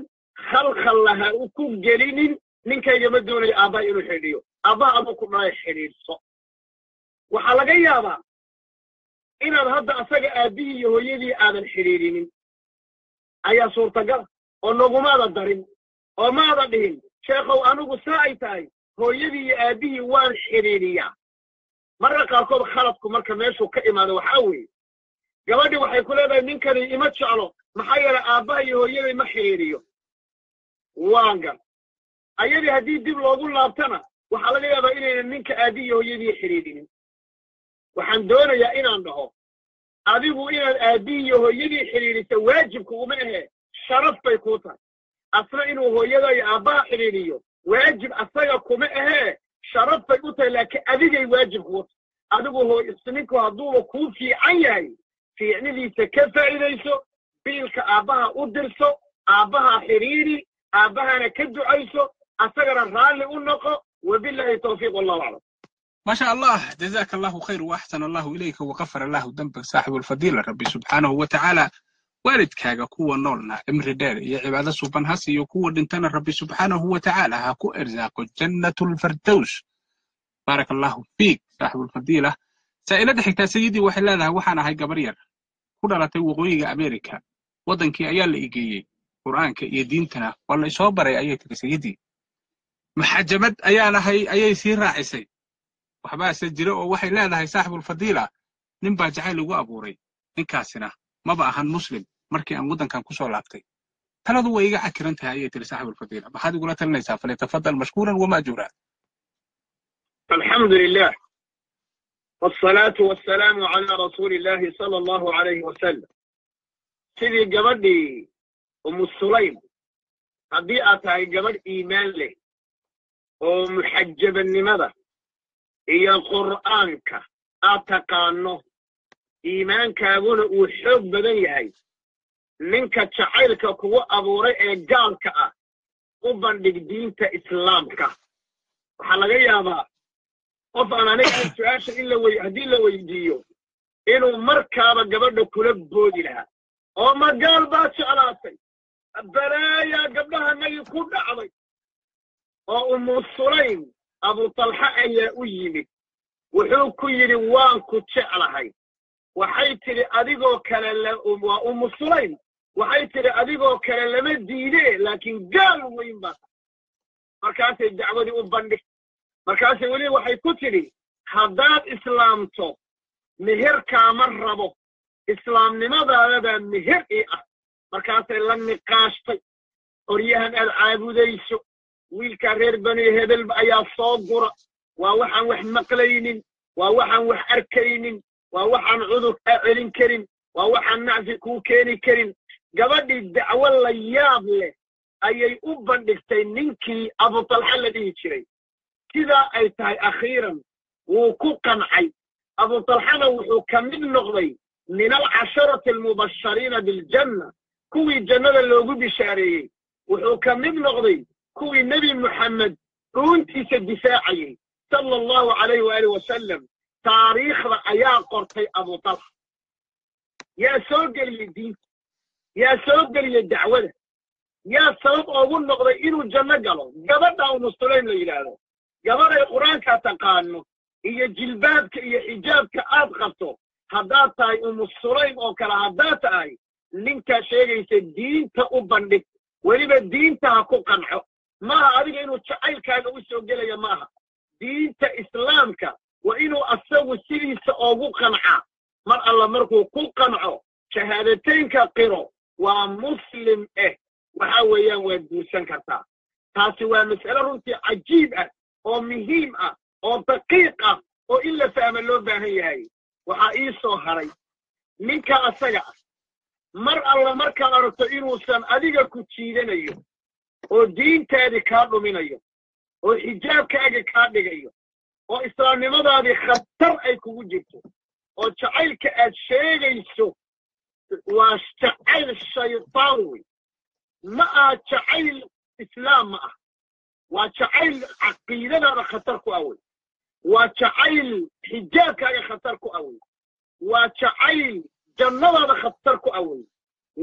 khalkhalla ha ku gelinin ninkayga ma doonayo aabbaha inuu xidhiyo aabbaha aduu ku dhalay xidhiidhso. Waxaa laga yaabaa inaad hadda asaga aabbihii iyo hooyadii aadan xidhiidhinin. Ayaa suurtagala oo nagumaada darin oo maada dhihin sheekhow anigu saa ay tahay hooyadii iyo aabbihii waan xidhiidhiyaa marka qaarkood khaladku marka meeshuu ka imaado waxaa weeye. Gabadhii waxay ku leedahay ninkani ima jeclo maxaa yeelay aabbaha iyo hooyaday ma xidhiidhiyo waan gar ayadii haddii dib loogu laabtana waxaa laga yaabaa inaynan ninka aabbihi iyo hooyadii xidhiidhinin waxaan doonayaa inaan dhaho adigu inaad aabbihi iyo hooyadii xidhiidhiso waajibku uma ahe sharaf bay kuu tahay. Asna inuu hooyada iyo aabbaha xidhiidhiyo waajib asaga kuma ahee sharaftay u tahay laakiin adigay waajib kuwata adiguhoo isninku hadduuba kuu fiican yahay fiicnidiisa ka faa'idayso biilka aabbaha u dirso aabbaha xidhiiri aabbahana ka ducayso asagana raalli u noqo wabilahi tawfiiq wallahu aclam maasha allah jazaaka allahu khayr waaxsan allahu ilayka waqafar allahu dambak saaxibu rabbi subxaanahu wa tacaala waalidkaaga kuwa noolna cimri dheer iyo cibaado suban ha siiyo kuwa dhintana rabbi subxaanahu wa tacaala ha ku irsaaqo jannatu lfardows baaraka allahu fiik saaxibulfadiila saa'ilada xigtaa sayidii waxay leedahay waxaan ahay gabar yar ku dhalatay waqooyiga amerika waddankii ayaa la igeeyey qur'aanka iyo diintana waa la isoo baray ayay tiri sayidii maxajamad ayaan ahay ayay sii raacisay waxbaase jira oo waxay leedahay saaxibulfadiila nin baa jacayl igu abuuray ninkaasina maba ahan muslim markii aan waddankan ku soo laabtay. Taladu way iga cakiran tahay ayay tiri saaxib ulfadiila maxaad igula talinaysaa falyatafadal mashkuuran wamaajuuraa alxamdu lilah wsalaatu wasalaamu calaa rasuuli illaahi sala allahu alayhi wasalam sidii gabadhii umu sulaym haddii aad tahay gabadh iimaan leh oo muxajabanimada iyo qur'aanka aad taqaano iimaankaaguna uu xoog badan yahay ninka jacaylka kugu abuuray ee gaalka ah u bandhig diinta islaamka. Waxaa laga yaabaa qof aan aniga su'aasha in haddii la weydiiyo inuu markaaba gabadha kula boodi lahaa. Oo ma gaal baad jeclaatay? Balaayaa gabdhahanagii ku dhacday. Oo umu sulaym abutalxa ayaa u yimid. Wuxuu ku yidhi waan ku jeclahay. Waxay tidhi adigoo kale waa umu sulaym waxay tidhi adigoo kale lama diidee laakiin gaal weyn baa. Tahay markaasay dacwadii u bandhig markaasay weli waxay ku tidhi haddaad islaamto meherkaama rabo. Islaamnimadaadadaa meher ii ah. Markaasay la niqaashtay. Qoryahan aad caabudayso wiilkaa reer bani hebel ayaa soo gura. Waa waxaan wax maqlaynin waa waxaan wax arkaynin waa waxaan cudur kaa celin karin waa waxaan nacsi kuu keeni karin gabadhii dacwo la yaab leh ayay u bandhigtay ninkii abutalxa la dhihi jiray. Sidaa ay tahay akhiiran wuu ku qancay. Abutalxana wuxuu ka mid noqday min alcasharati almubashariina biljanna kuwii jannada loogu bishaareeyey. Wuxuu ka mid noqday kuwii nebi muxammed dhuuntiisa difaacayey sala allahu calayh waaalih wasalam taariikhda ayaa qortay abutalxa yaa soo geliyey diinta yaa soo geliyey dacwada. Yaa sabab oogu noqday inuu janno galo. Gabadha umu sulaym la yidhaahdo. Gabadhay qur'aanka taqaano iyo jilbaabka iyo xijaabka aad qabto haddaad tahay umu sulaym oo kale haddaad tahay ninkaa sheegaysa diinta u bandhig. Weliba diinta ha ku qanco maaha adiga inuu jacaylkaaga u soo gelaya maaha. Diinta islaamka waa inuu asagu sidiisa oogu qancaa mar alla markuu ku qanco shahaadateynka qiro waa muslim eh waxa weeyaan waad guursan kartaa. Taasi waa mas'ale runtii cajiib ah oo muhiim ah oo daqiiq ah oo in la fahma loo baahan yahay. Waxaa ii soo haray ninka asaga ah mar alla markaad aragto inuusan adiga ku jiidanayo oo diintaadii kaa dhuminayo oo xijaabkaaga kaa dhigayo oo islaamnimadaadii khatar ay kugu jirto oo jacaylka aad sheegayso waa jacayl shaytaan wey ma aha jacayl islaam ma ah waa jacayl caqiidadaada khatar ku awey waa jacayl xijaabkaaga khatar ku awey waa jacayl jannadaada khatar ku awey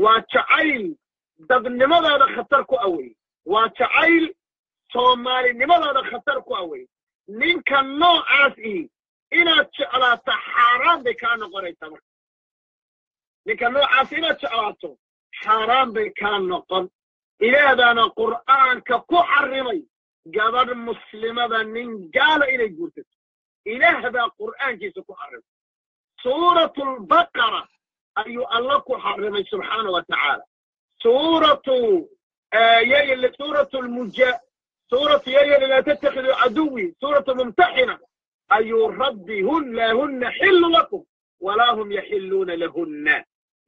waa jacayl dadnimadaada khatar ku awey waa jacayl soomaalinimadaada khatar ku awey ninka noocaas ihi inaad jeclaato xaaraan bay kaa noqonaysaa marka ninka noocaas inaad jeclaato xaaraan bay kaa noqon. Ilaahdaana qur'aanka ku xarrimay gabadh muslimada nin gaala inay guursato. Ilaah baa qur'aankiisa ku xarrimay suuratu lbaqara ayuu alla ku xarrimay subxaana wa tacaala. Suuratu suuratu lmuja suuratu yayali laa tattakhiduu caduwi suuratu mumtaxina ayuu rabbi hunna hunna xillu lakum walaa hum yaxilluuna lahunna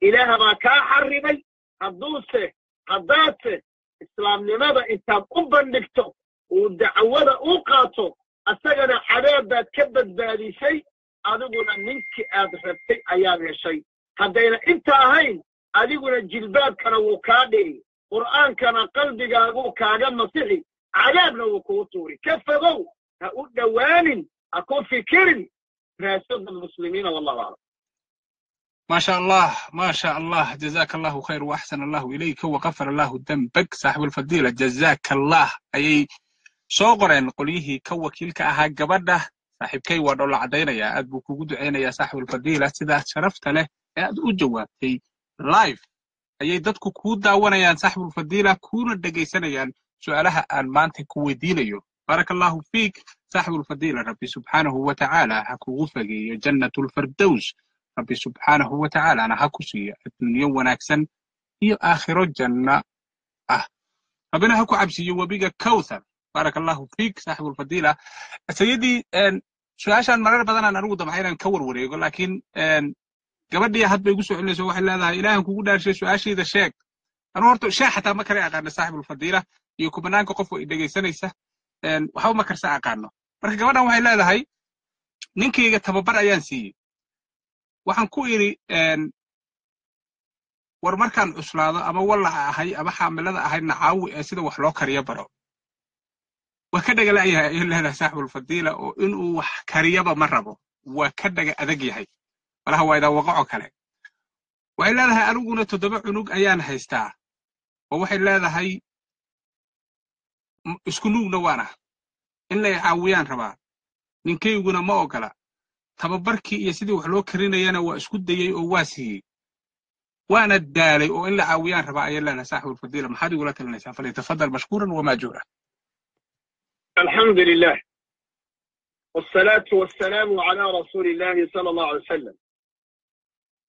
ilaah baa kaa xarrimay hadduuse haddaadse islaamnimada intaad u bandhigto uu dacwada u qaato asagana cadaab baad ka badbaadisay adiguna ninkii aad rabtay ayaad heshay haddayna inta ahayn adiguna jilbaabkana wuu kaa dhigi qur'aankana qalbigaaguu kaaga masixi cadaabna wuu kugu tuuri ka fogow ha u dhowaanin ha ku fikirin raasada muslimiina wallahu aclam maasha allah maasha allah jazaka allahu khayr waaxsan allahu ilayka wakafar allahu dambag saaxibulfadiila jazaka allah ayay soo qoreen qolyihii ka wakiilka ahaa gabadha. Saaxiibkay waa dhoola cadaynayaa aad buu kugu ducaynayaa saaxibulfadiila sidaa sharafta leh ee aad u jawaabtay live. Ayay dadku kuu daawanayaan saaxibulfadiila kuuna dhegaysanayaan su'aalaha aan maanta ku weydiinayo. Baaraka allahu fiik saaxibulfadiila rabbi subxaanahu wa tacaala ha kugu fageeyo jannatulfardows rabbi subxaanahu watacaalana ha ku siiyo adduunyo wanaagsan iyo aakhiro janna ah rabbina ha ku cabsiiyo webiga cowthar baarak allahu fiik saaxibulfadiila sayidii su'aashaan marar badanaan anigu damca inaan ka warwareego laakiin gabadhii hadbay igu soo celinayso waxay leedahay ilaahan kugu dhaarshay su'aashiida sheeg anu horta sheeh xataa ma kala aqaana saaxibulfadiila iyo kubanaanka qofka i dhegaysanaysa waxba ma karsa aqaano marka gabadhan waxay leedahay ninkayga tababar ayaan siiyey waxaan ku idhi war markaan cuslaado ama wallaca ahay ama xaamilada ahayna caawi ee sida wax loo kariyo baro. Waa ka dhaga la'yahay ayay leedahay saaxibulfadiila oo inuu wax kariyaba ma rabo. Waa ka dhaga adag yahay. Malaha waa idaa waqaco kale. Waxay leedahay aniguna toddoba cunug ayaan haystaa. Oo waxay leedahay isku nuugna waana in lay caawiyaan rabaa. Ninkayguna ma ogola tababarkii iyo sidii wax loo karinayana waa isku dayey oo waa siiyey. Waana daalay oo in la caawiyaan rabaa ayan lena saaxibu lfadiila maxaad igula talinaysaa falyatafadal mashkuuran wamaajuura alxamdu lilah wsalaatu wasalaamu calaa rasuuli illaahi sala allahu alay wasalam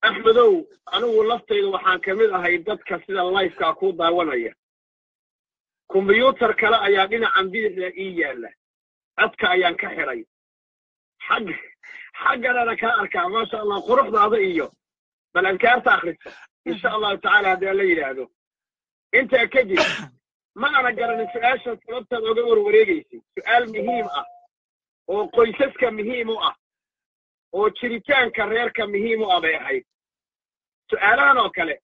axmedow anigu laftayda waxaan ka mid ahay dadka sida layfkaa kuu daawanaya. Kombyuutar kale ayaa dhinacan bidixda ii yaalla. Codka ayaan ka xidhay xag xagganana kaa arkaa maasha allah quruxdaada iyo balankaarta akhrisa insha allahu tacala haddii la yidhaahdo. Intaa kadib ma ana garanin su'aashan sababtaad oga warwareegaysay su'aal muhiim ah oo qoysaska muhiim u ah oo jiritaanka reerka muhiim u ah bay ahayd. Su'aalahan oo kale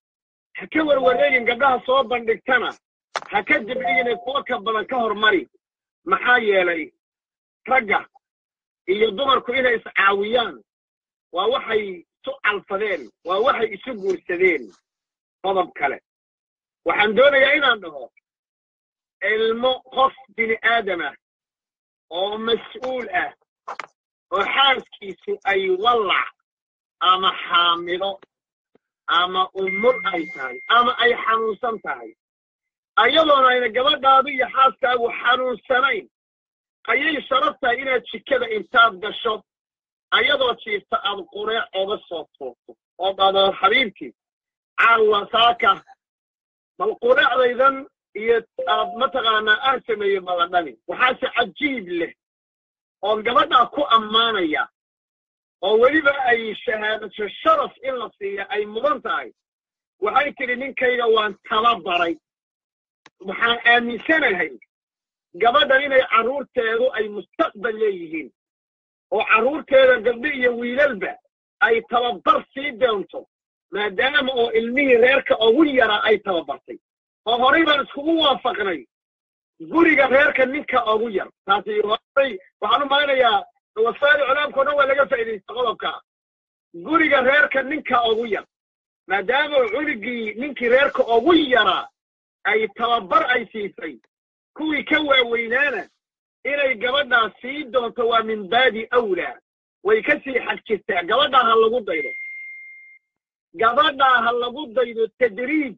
ha ka warwareegin gabdhaha soo bandhigtana ha ka dibdhigin kuwa ka badan ka hormari. Maxaa yeelay ragga iyo dumarku inay iscaawiyaan waa waxay isu calfadeen waa waxay isu guursadeen qodob kale. Waxaan doonayaa inaan dhaho ilmo qof bini aadam ah oo mas'uul ah oo xaaskiisu ay wallac ama xaamido ama umur ay tahay ama ay xanuunsan tahay. Ayadoona ayna gabadhaadu iyo xaaskaagu xanuunsanayn ayay sharaf tahay inaad jikada intaad gasho ayadoo jiifta aad qureec oga soo tuurto. Oo dhado xabiibkii caawa saaka. Bal qureecdaydan iyo aad mataqaanaa aan sameeyo maladhani waxaase cajiib leh. Oon gabadhaa ku ammaanaya oo weliba ay shahaadasho sharaf in la siiya ay mudan tahay. Waxay tidhi ninkayga waan tala baray waxaan aaminsanahay gabadhan inay carruurteedu ay mustaqbal leeyihiin oo carruurteeda gabdho iyo wiilalba ay tababar sii doonto maadaama oo ilmihii reerka ugu yaraa ay tababartay. Oo horay baan iskugu waafaqnay guriga reerka ninka ugu yar. Taasi horay waxaan u malaynayaa wasaa'il culaamka o dhan waa laga faa'iidaysta qodobka. Guriga reerka ninka ugu yar maadaama cunigii ninkii reerka ugu yaraa ay tababar ay siisay kuwii ka waaweynaana inay gabadhaa sii doonto waa min baadi awlaa. Way ka sii xag jirtaa gabadhaa ha lagu daydo. Gabadhaa ha lagu daydo tadriib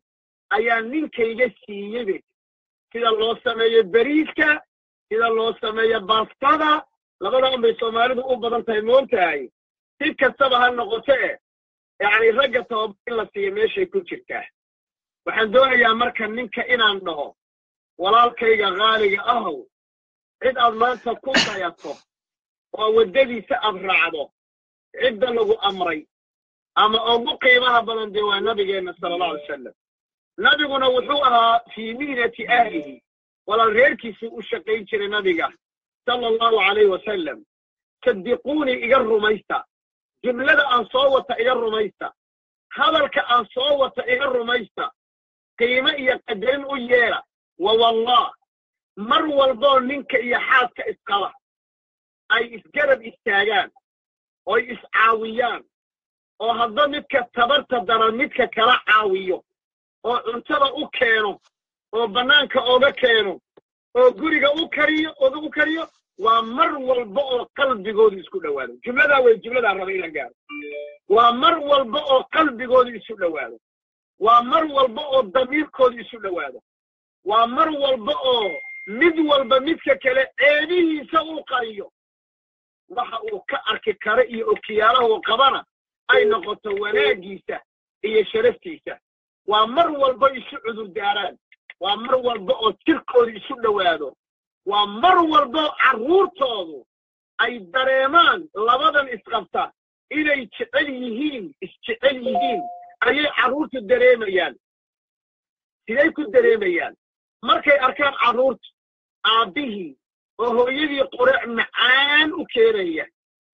ayaa ninkayga siiyeybe sida loo sameeyo beriiska sida loo sameeyo baastada labadan bay soomaalidu u badan tahay moogtahay si kastaba ha noqoto e yacni ragga tababar in la siiyo meeshay ku jirtaa. Waxaan doonayaa marka ninka inaan dhaho walaalkayga qaaliga ahow cid aad maanta ku dayato oo waddadiisa aad raacdo cidda lagu amray ama ugu qiimaha badan dee waa nabigeenna sala allahu alay wasalam nabiguna wuxuu ahaa fii mihnati ahlihi walaal reerkiisuu u shaqayn jiray nabiga sala allahu calayh wasalam sadiquunii iga rumaysta jumlada aan soo wata iga rumaysta hadalka aan soo wata iga rumaysta qiimo iyo qadarin u yeela wa wallah mar walboo ninka iyo xaaska isqaba ay isgarab istaagaan oy iscaawiyaan oo hadba midka tabarta daran midka kala caawiyo oo cuntada u keeno oo bannaanka ooga keeno oo guriga u kariyo oga u kariyo waa mar walba oo qalbigoodu isku dhowaado. Jumladaa wey jumladaa raba inaan gaaro. Waa mar walba oo qalbigoodu isu dhowaado. Waa mar walba oo damiirkoodu isu dhowaado waa mar walba oo mid walba midka kale ceebihiisa uu qariyo. Waxa uu ka arki karo iyo okiyaalaha qabana ay noqoto wanaaggiisa iyo sharaftiisa. Waa mar walba isu cudur daaraan. Waa mar walba oo jirkoodu isu dhowaado. Waa mar walba carruurtoodu ay dareemaan labadan isqabta. Inay jecel yihiin isjecel yihiin ayay carruurtu dareemayaan. Siday ku dareemayaan markay arkaan carruurtu aabbihii oo hooyadii qoreec macaan u keenaya.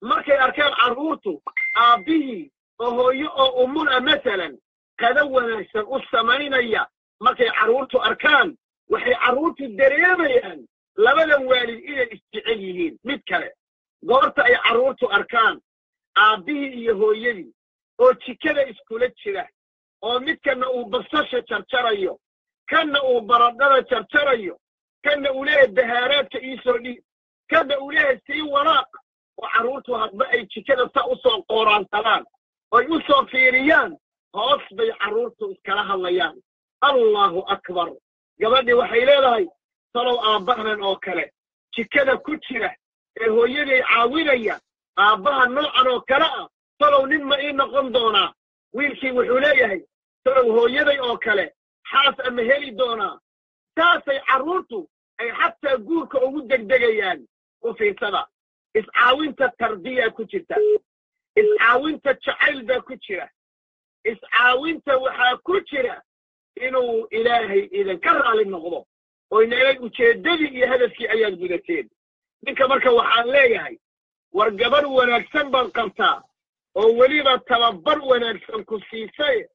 Markay arkaan carruurtu aabbihii oo hooyo oo umul ah masalan qado wanaagsan u samaynaya. Markay carruurtu arkaan waxay carruurtu dareemayaan labadan waalid inay isjecel yihiin. Mid kale goorta ay carruurtu arkaan aabbihii iyo hooyadii oo jikada iskula jira oo midkanna uu basasha jarjarayo kanna uu baradhada jarjarayo kanna uu leeyahay bahaaraadka iisoo dhiib kanna uu leeyahay sii walaaqa oo carruurtu hadba ay jikada sa u soo qooraansadaan oy u soo fiiriyaan hoos bay carruurtu iskala hadlayaan. Allahu akbar. Gabadhii waxay leedahay talow aabbahan oo kale jikada ku jira ee hooyaday caawinaya aabbaha noocan oo kale ah talow nin ma ii noqon doonaa? Wiilkii wuxuu leeyahay talow hooyaday oo kale xaas ama heli doonaa. Saasay carruurtu ay xataa guurka ugu degdegayaan u fiirsada. Iscaawinta tarbiya ku jirta. Iscaawinta jacayl baa ku jira. Iscaawinta waxaa ku jira inuu ilaahay idinka raali noqdo oo inagay ujeeddadii iyo hadafkii ayaad gudateen. Ninka marka waxaan leeyahay war gabadh wanaagsan baad qabtaa oo weliba tababar wanaagsan ku siisay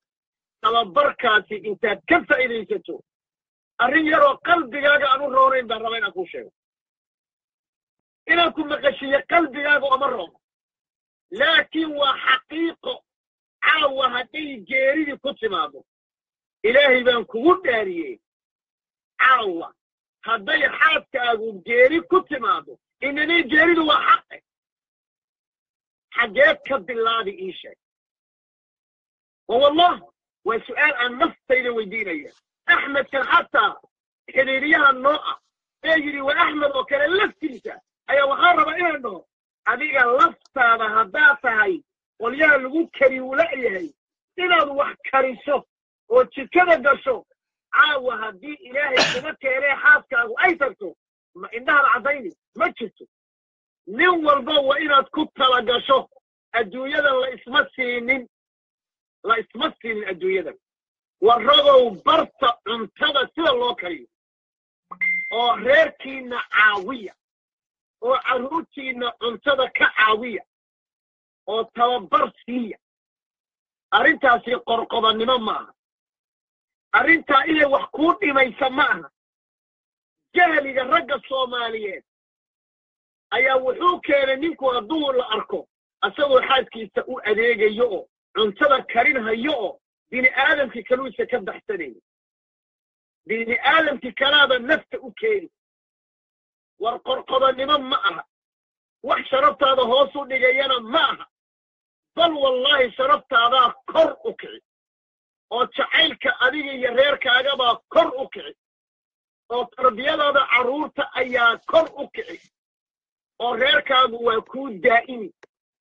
tababarkaasi intaad ka faa'iidaysato. Arrin yaroo qalbigaaga aan u roonayn baan raba inaan kuu sheego. Inaan ku maqashiiyo qalbigaaga oma roono. Laakiin waa xaqiiqo caawa hadday geeridii ku timaado. Ilaahay baan kugu dhaariyey caawa. Hadday xaaskaagu geeri ku timaado inanay geeridu waa xaqe. Xaggeed ka bilaabi ii sheeg. Wa wallah waa su'aal aan naftayda weydiinaya. Axmedkan xataa xidhiiryaha noo ah. Ee yidhi waa axmed oo kale laftiisa ayaa waxaan rabaa inaan dhaho adiga laftaada haddaad tahay qolyaha lagu kari ula yahay. Inaad wax kariso oo jikada gasho caawa haddii ilaahay kuma keenee xaaskaagu ay tagto ma indhahaad caddayni ma jirto. Nin walba waa inaad ku tala gasho adduunyadan la isma siinin la isma siinin adduunyadan warragow barta cuntada sida loo kariyo. Oo reerkiinna caawiya. Oo carruurtiinna cuntada ka caawiya. Oo tababar siiya. Arrintaasi qorqodannimo maaha. Arrintaa inay wax kuu dhimaysa ma aha jahliga ragga soomaaliyeed ayaa wuxuu keenay ninku hadduu la arko asagoo xaaskiisa u adeegayo oo cuntada karinhayo oo bini aadamkii kaluusa ka baxsanayo bini aadamkii kalaaba nafta u keeni. War qorqodannimo ma aha. Wax sharaftaada hoos u dhigayana ma aha. Bal wallaahi sharaftaadaa kor u kici. Oo jacaylka adiga iyo reerkaagabaa kor u kici. Oo tarbiyadaada carruurta ayaa kor u kici. Oo reerkaagu waa kuu daa'imi.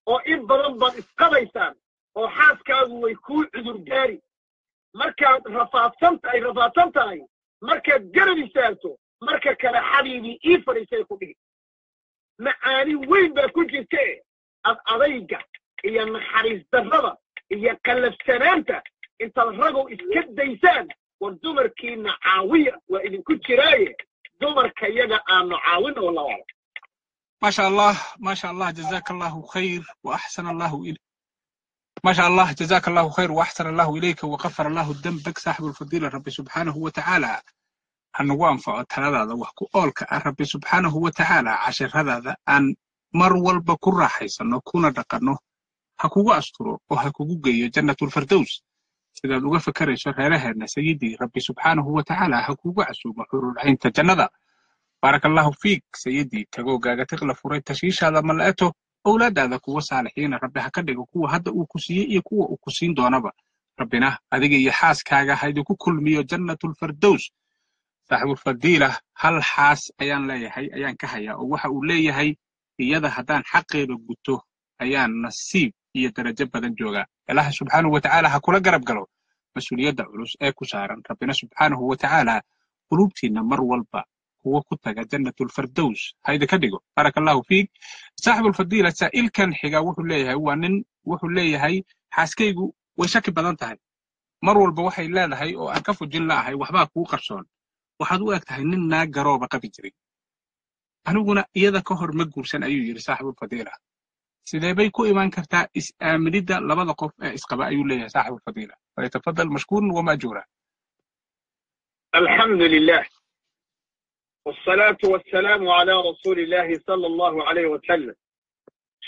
Oo in badan baad isqabaysaan oo xaaskaagu way kuu cudurdaari markaad rafaadsantaha ay rafaadsan tahay markaad garab istaagto marka kale xadiidii ii fadhiisay ku dhigi. Macaani weyn baa ku jirta e ad adayga iyo naxariis darrada iyo kallafsanaanta intaad ragow iska daysaan war dumarkiina caawiya waa idinku jiraaye dumarka yaga aanu caawin oo lawaala maasha allah maasha allah jazaaka allahu khayr wa axsan allahu il ما شاء الله جزاك الله خير وأحسن الله إليك وغفر الله ذنبك صاحب الفضيلة ربي سبحانه وتعالى أن وانفع هذا وحكو أولك ربي سبحانه وتعالى عشر هذا أن مر والبا كرة حيسا كونا دقنو هكوغو أسترو وهكوغو جيو جنة الفردوس sidaad uga fakarayso reeraheedna sayidii rabbi subxaanahu wa tacaala ha kuugu casuumo xurulcaynta jannada baaraka allahu fiik sayidii tagoogaaga tiqla furay tashiishaada ma la-eto owlaadaada kuwa saalixiina rabbi ha ka dhigo kuwa hadda uu ku siiyey iyo kuwa uu ku siin doonaba. Rabbina adiga iyo xaaskaaga ha idinku kulmiyo jannatulfardows saaxibulfadiila hal xaas ayaan leeyahay ayaan ka hayaa oo waxa uu leeyahay iyada haddaan xaqeeda guto ayaan nasiib iyo darajo badan joogaa. Ilaaha subxaanahu wa tacaala ha kula garab galo mas'uuliyadda culus ee ku saaran. Rabbina subxaanahu wa tacaala qulubtiinna mar walba kuwo ku taga janatulfardows hayda ka dhigo baaraka allahu fiik saaxibulfadiila saa'ilkan xiga wuxuu leeyahay waa nin wuxuu leeyahay xaaskaygu way shaki badan tahay mar walba waxay leedahay oo aan ka fujin la'ahay waxbaa kuu qarsoon waxaad u eg tahay nin naag garooba qabi jiray aniguna iyada ka hor ma guursan ayuu yidhi saaxibulfadiila sidee bay ku imaan kartaa is-aaminidda labada qof ee isqaba ayuu leeyahay saaxibulfadiila falyatafadal mashkuuran wamaajuura alxamdu lilah wasalaatu wasalaamu calaa rasuuli illaahi sala allahu caleyh wasalam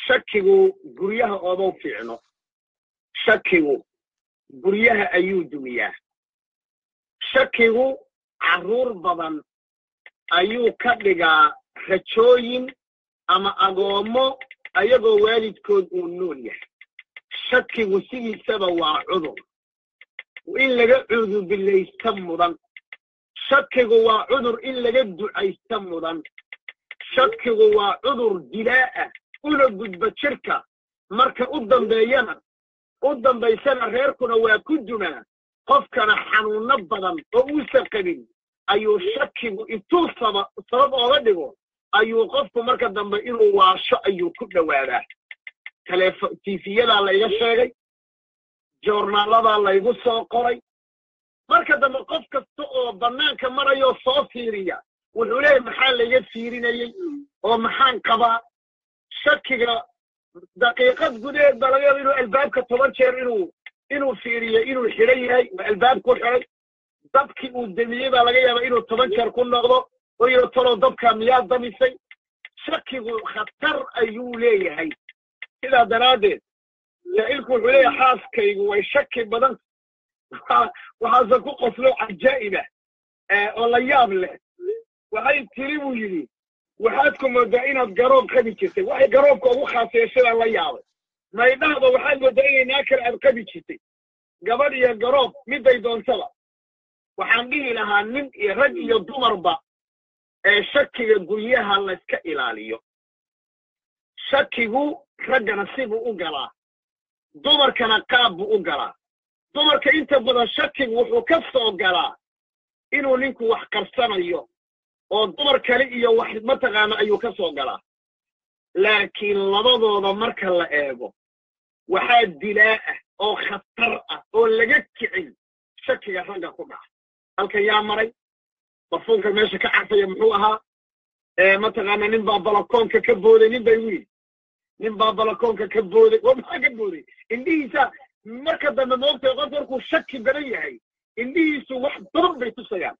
shakigu guryaha ooma fiicno shakigu guryaha ayuu dumiyaa shakigu carruur badan ayuu ka dhigaa rajooyin ama agoommo ayagoo waalidkood uu nool yahay shakigu sidiisaba waa cudur in laga cudubilaysta mudan shakigu waa cudur in laga ducaysta mudan shakigu waa cudur dilaa'a una gudba jirka marka u dambeeyana u dambaysana reerkuna waa ku dumaa qofkana xanuunno badan oo uusan qabin ayuu shakigu intuu saba sabab ooga dhigo ayuu qofku marka dambe inuu waasho ayuu ku dhowaadaa telefo tiifiyadaa layga sheegay joornaaladaa laygu soo qoray marka dambe qof kasta oo bannaanka marayoo soo fiiriya wuxuu leeyahy maxaa layga fiirinayey oo maxaan qabaa? shakiga daqiiqad gudaheed baa laga yaaba inuu albaabka toban jeer inuu inuu fiiriyo inuu xidhan yahay ma albaabku xidhay dabkii uu demiyey baa laga yaaba inuu toban jeer ku noqdo oo yidho talow dabkaa miyaa damisay? shakigu khatar ayuu leeyahay. Sidaa daraaddeed jaa'ilku wuxuu leeyahay xaaskaygu way shaki badan waxaase ku qoslo cajaa'iba oo la yaab leh. Waxay tiri buu yidhi waxaad ku moodaa inaad garoob qabi jirtay. Waxay garoobka ugu khaaseeshadaan la yaabay. Maydhahda waxaad moodaa inay naa aad qabi jirtay. Gabadh iyo garoob miday doontaba. Waxaan dhihi lahaa nin iyo rag iyo dumarba ee shakiga guryaha layska ilaaliyo. Shakigu raggana sibuu u galaa. Dumarkana qaab buu u galaa dumarka inta badan shakigu wuxuu ka soo galaa inuu ninku wax qarsanayo oo dumar kale iyo wax mataqaana ayuu ka soo galaa. Laakiin labadooda marka la eego waxaa dilaa ah oo khatar ah oo laga kicin shakiga ragga ku dhaca. Halkan yaa maray? Barfuunka meesha ka carfaya muxuu ahaa? Mataqaana nin baa balakoonka ka booday nin bay wiil nin baa balakoonka ka booday waa ka booday? Indhihiisa marka dambe moogtahay qof markuu shaki badan yahay indhihiisu wax badan bay tusayaan.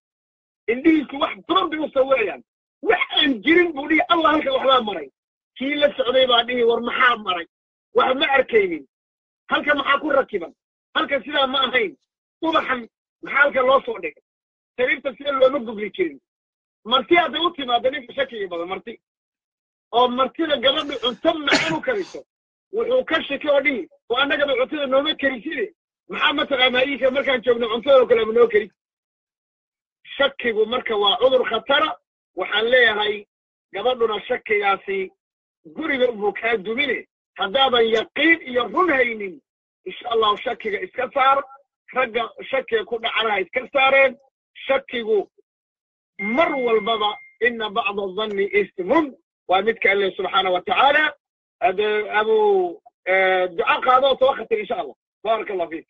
Indhihiisu wax badan bay u sawirayaan wax aan jirin buu dhihi allah halka waxbaa maray. Kii la socday baa dhihi war maxaa maray? Wax ma arkaynin. Halka maxaa ku rakiban? Halka sidaa ma ahayn. Ubaxan maxaa halka loo soo dhigay? Sariirta sida looma gubli jirin. Marti hadday u timaado ninka shakiga badan marti. Oo martida gabadhu cunto macaan u kariso wuxuu ka shaki oo dhihi oo annagaba cuntada nooma kariside maxaa mataqaanaa iika markaan joogno cuntada oo kalema noo keri shakigu marka waa cudur khatara. Waxaan leeyahay gabadhuna shakigaasi guriga buu kaa dumine. Haddaadan yaqiin iyo run haynin insha allahu shakiga iska saar. Ragga shakiga ku dhacanaha iska saareen. Shakigu mar walbaba ina bacda danni ismun. Waa midka alle subxaana wa tacaala abu duca qaadoo soo khatir insha allah baaraka allah fiik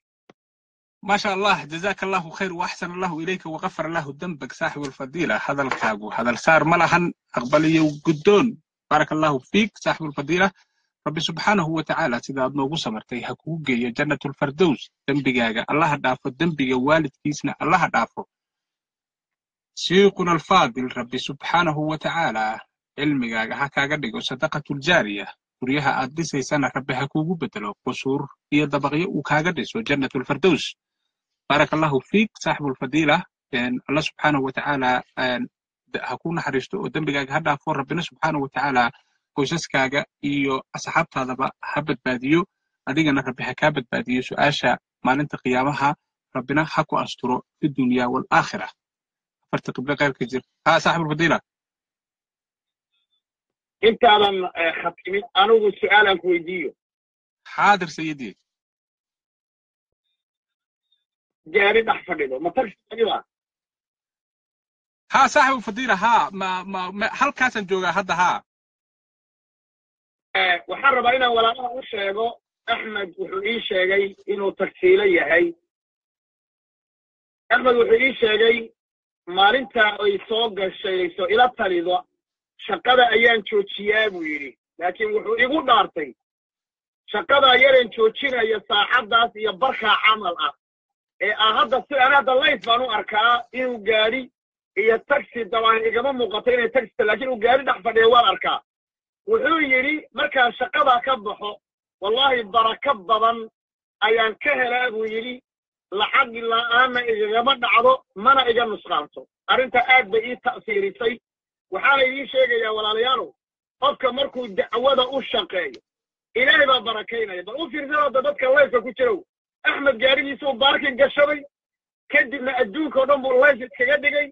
ما شاء الله جزاك الله خير واحسن الله اليك وغفر الله ذنبك صاحب الفضيله هذا الكاغو هذا السار ملهن اقبلي وقدون بارك الله فيك صاحب الفضيله ربي سبحانه وتعالى سيدا اد نوغو سمرتay ha kuu geeyo jannatul firdaws dembigaaga allaha dhaafo dembiga waalidkiisna allaha dhaafo shiikhuna alfaadil rabbi subxaanahu wa tacaala cilmigaaga ha kaaga dhigo sadaqatuljaariya guryaha aad dhisaysana rabbi ha kuugu bedelo qusuur iyo dabaqyo uu kaaga dhiso jannatulfirdaws baaraka allahu fiik saaxibulfadiila allah subxaanahu wa tacaala ha ku naxariisto oo dembigaaga ha dhaafo rabbina subxaanahu wa tacaala qoysaskaaga iyo asxaabtaadaba ha badbaadiyo adigana rabbi ha kaa badbaadiyo su'aasha maalinta qiyaamaha rabbina ha ku asturo fi dunya waalaakhira afarta qible qaybka jir ha saaxibulfadiila intaadan khatimin anigu su'aalaan ku weydiiyo. Xaadir sayidii gaari dhex fadhido. Ma tagsiba ha saaxibulfadiila ha ma ma ma halkaasaan joogaa hadda ha waxaan rabaa inaan walaalaha u sheego. Axmed wuxuu ii sheegay inuu tagsiilo yahay. Axmed wuxuu ii sheegay maalinta ay soo gashayso ila talido shaqada ayaan joojiyaa buu yidhi laakiin wuxuu igu dhaartay. Shaqadaa yareen joojinaya saacaddaas iyo barkaa camal ah ee ah hadda sidaan hadda layf baan u arkaa inuu gaadhi iyo taxi dabaan igama muuqato inay taxita laakiin uu gaadhi dhex fadhiya waan arkaa. Wuxuu yidhi markaan shaqadaa ka baxo wallaahi barako badan ayaan ka helaa buu yidhi. Lacag la'aanna igagama dhacdo mana iga nusqaanto. Arrintaa aad bay ii ta'siirisay waxaana idiin sheegayaa walaalayaalow qofka markuu dacwada u shaqeeyo ilaahay baa barakaynaya. Bal u fiirsada hadda dadka layfka ku jirow. Axmed gaarigiisuu baarkin gashaday kadibna adduunka o dhan buu layf iskaga dhigay.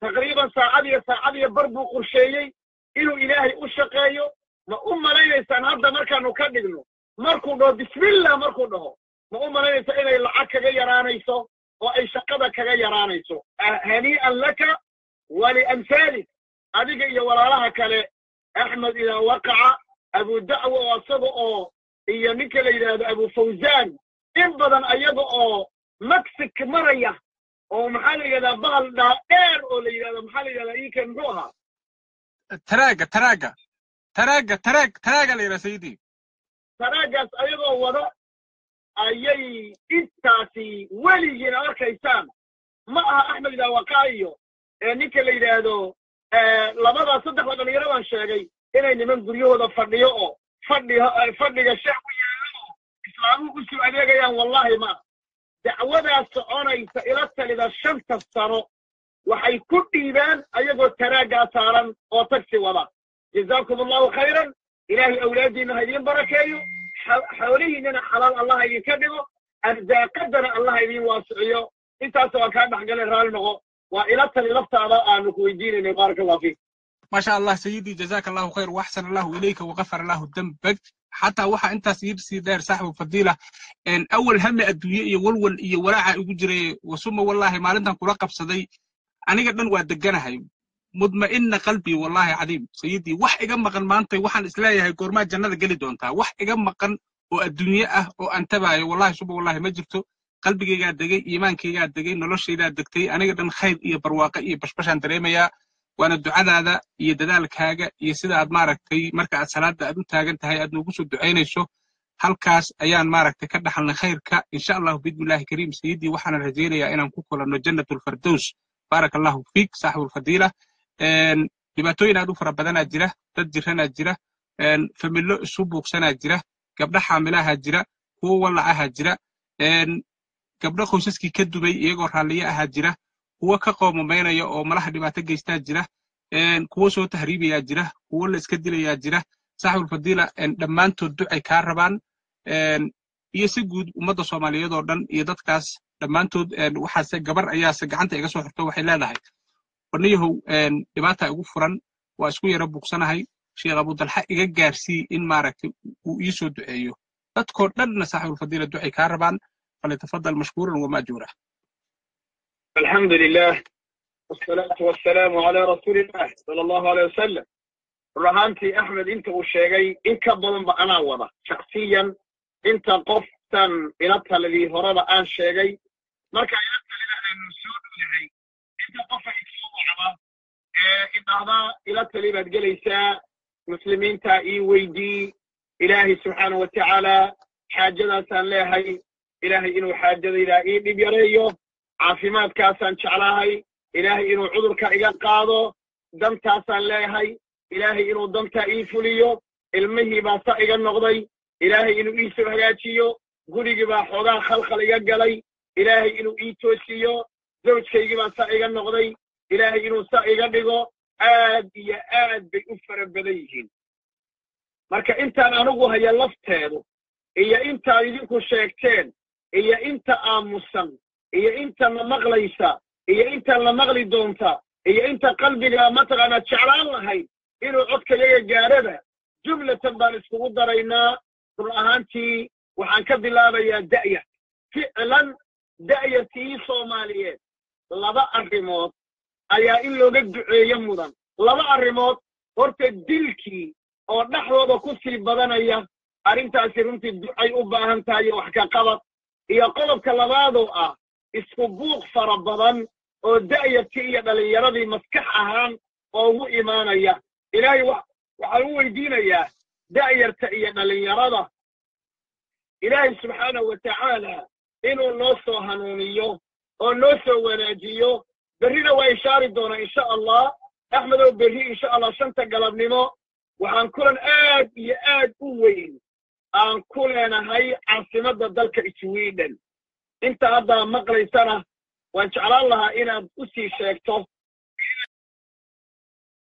Taqriiban saacad iyo saacad iyo bar buu qorsheeyey inuu ilaahay u shaqeeyo. Ma u malaynaysaan hadda markaanu ka dhigno? Markuu dhaho bismillah markuu dhaho ma u malaynaysa inay lacag kaga yaraanayso oo ay shaqada kaga yaraanayso? Hanii'an laka waliamhaalik adiga iyo walaalaha kale axmed idaa waqaca abu dacwa oo asaga oo iyo ninka la yidhaahdo abu fawzan. In badan ayaga oo mexic maraya oo maxaa la yidhahdaa bahal dhaadheer oo la yidhahdo maxaa la yidhahdaa iinkan muxuu ahaa? Taraaga taraaga taraaga taraag taraaga la yidhaha sayidii taraagaas ayagoo wada ayay intaasi weligiina arkaysaan. Ma aha axmed idaa waqaa iyo ee ninka la yidhaahdo labadaa saddexda dhallinyaradan sheegay inay niman guryahooda fadhiyo oo fadhi fadhiga sheekh u yeelo oo islaamuhu u soo adeegayaan wallahi ma dacwadaas soconaysa ila talida shanta sano waxay ku dhiibaan ayagoo taraaggaa saaran oo tagsi wada. Jazaakum allahu khayran. Ilaahay awlaaddiinna ha idiin barakeeyo. Xoolihiinnana xalaal allah idinka dhigo. Arsaaqadana allah idiin waasiciyo. Intaas waan kaa dhexgalay raalli noqo waa ila tali laftaada aanu ku weydiinayna baaraka allah fiik. Maasha allah sayidii jazaka allahu khayr waaxsan allahu ilayka wagafar allahu dambag xataa waxaa intaas iirsii dheer saaxibu fadiila awal hame adduunye iyo walwal iyo walaaca igu jiray wasuma wallahi maalintan kula qabsaday. Aniga dhan waa deganahay mudma'inna qalbii wallahi cadiim. Sayidii wax iga maqan maanta waxaan is leeyahay goormaa jannada geli doontaa. Wax iga maqan oo adduunye ah oo aan tabaayo wallahi suba wallahi ma jirto qalbigaygaa degay iimaankaygaa degay noloshaydaa degtay aniga dhan khayr iyo barwaaqo iyo bashbashaan dareemayaa waana ducadaada iyo dadaalkaaga iyo sida aad maaragtay marka aad salaada aad u taagan tahay aad noogu soo ducaynayso. Halkaas ayaan maaragtay ka dhaxalnay khayrka insha allahu biidnillahi kariim. Sayidii waxaana rajaynayaa inaan ku kulanno jannatulfardows baaraka allahu fiik saaxibulfadiila dhibaatooyin aad u fara badanaa jira dad jiranaa jira. Famillo isu buuqsanaa jira gabdho xaamilaha jira kuwo wallacaha jira gabdho qoysaskii ka dubay iyagoo raalliye ahaa jira kuwo ka qoomameynaya oo malaha dhibaato geystaa jira kuwo soo tahriibayaa jira kuwo la iska dilayaa jira. Saaxibulfadiila dhammaantood ducay kaa rabaan iyo si guud ummadda soomaaliyeed oo dhan iyo dadkaas dhammaantood waxaase gabar ayaase gacanta iga soo xirto waxay leedahay. Warniyahow dhibaata igu furan waa isku yara buuqsanahay sheekh abudalxa iga gaarsii in maaragtay uu ii soo duceeyo. Dadkoo dhanna saaxibulfadiila ducay kaa rabaan فليتفضل مشكورا وماجورا الحمد لله والصلاة والسلام على رسول الله صلى الله عليه وسلم رهانتي أحمد أنت وشيغي إن كبضن بأنا وضع شخصيا أنت قفتا إلتها الذي هرب آن شيغي مركا إلتها لنا أن نسود لهي أنت قفا إكسوب عبا إن هذا إلتها لنا تقليسا مسلمين تا إي ويدي إلهي سبحانه وتعالى حاجة سان لهي ilaahay inuu xaajadaydaa ii dhib yareeyo caafimaadkaasaan jeclahay ilaahay inuu cudurka iga qaado dantaasaan leeyahay ilaahay inuu dantaa ii fuliyo ilmihii baa sa iga noqday ilaahay inuu ii soo hagaajiyo gurigii baa xoogaa khalkhal iga galay ilaahay inuu ii toosiyo zawjkaygii baa sa iga noqday ilaahay inuu sa iga dhigo aad iyo aad bay u fara badan yihiin. Marka intaan anigu haya lafteedu iyo intaad idinku sheegteen iyo inta aamusan iyo inta na maqlaysa iyo inta la maqli doonta iyo inta qalbiga mataqaanaa jeclaan lahayd inuu codkayaga gaaraba jumlatan baan iskugu daraynaa. Run ahaantii waxaan ka bilaabayaa da'yar ficlan da'yartii soomaaliyeed. Laba arrimood ayaa in looga duceeyo mudan. Laba arrimood horta dilkii oo dhexdooda ku sii badanaya arrintaasi runtii ducay u baahan tahay wax ka qabad iyo qodobka labaadoo ah isku buuq fara badan oo da'yartii iyo dhallinyaradii maskax ahaan oogu imaanaya. Ilaahay waxaan u weydiinayaa da'yarta iyo dhallinyarada. Ilaahay subxaanahu wa tacaala inuu noo soo hanuuniyo oo noo soo wanaajiyo berrina waa ishaari doonaa insha allah. Axmedow berri insha allah shanta galabnimo. Waxaan kulan aad iyo aad u weyn aan ku leenahay caasimadda dalka sweden. Inta haddaa maqlaysana waan jeclaan lahaa inaad u sii sheegto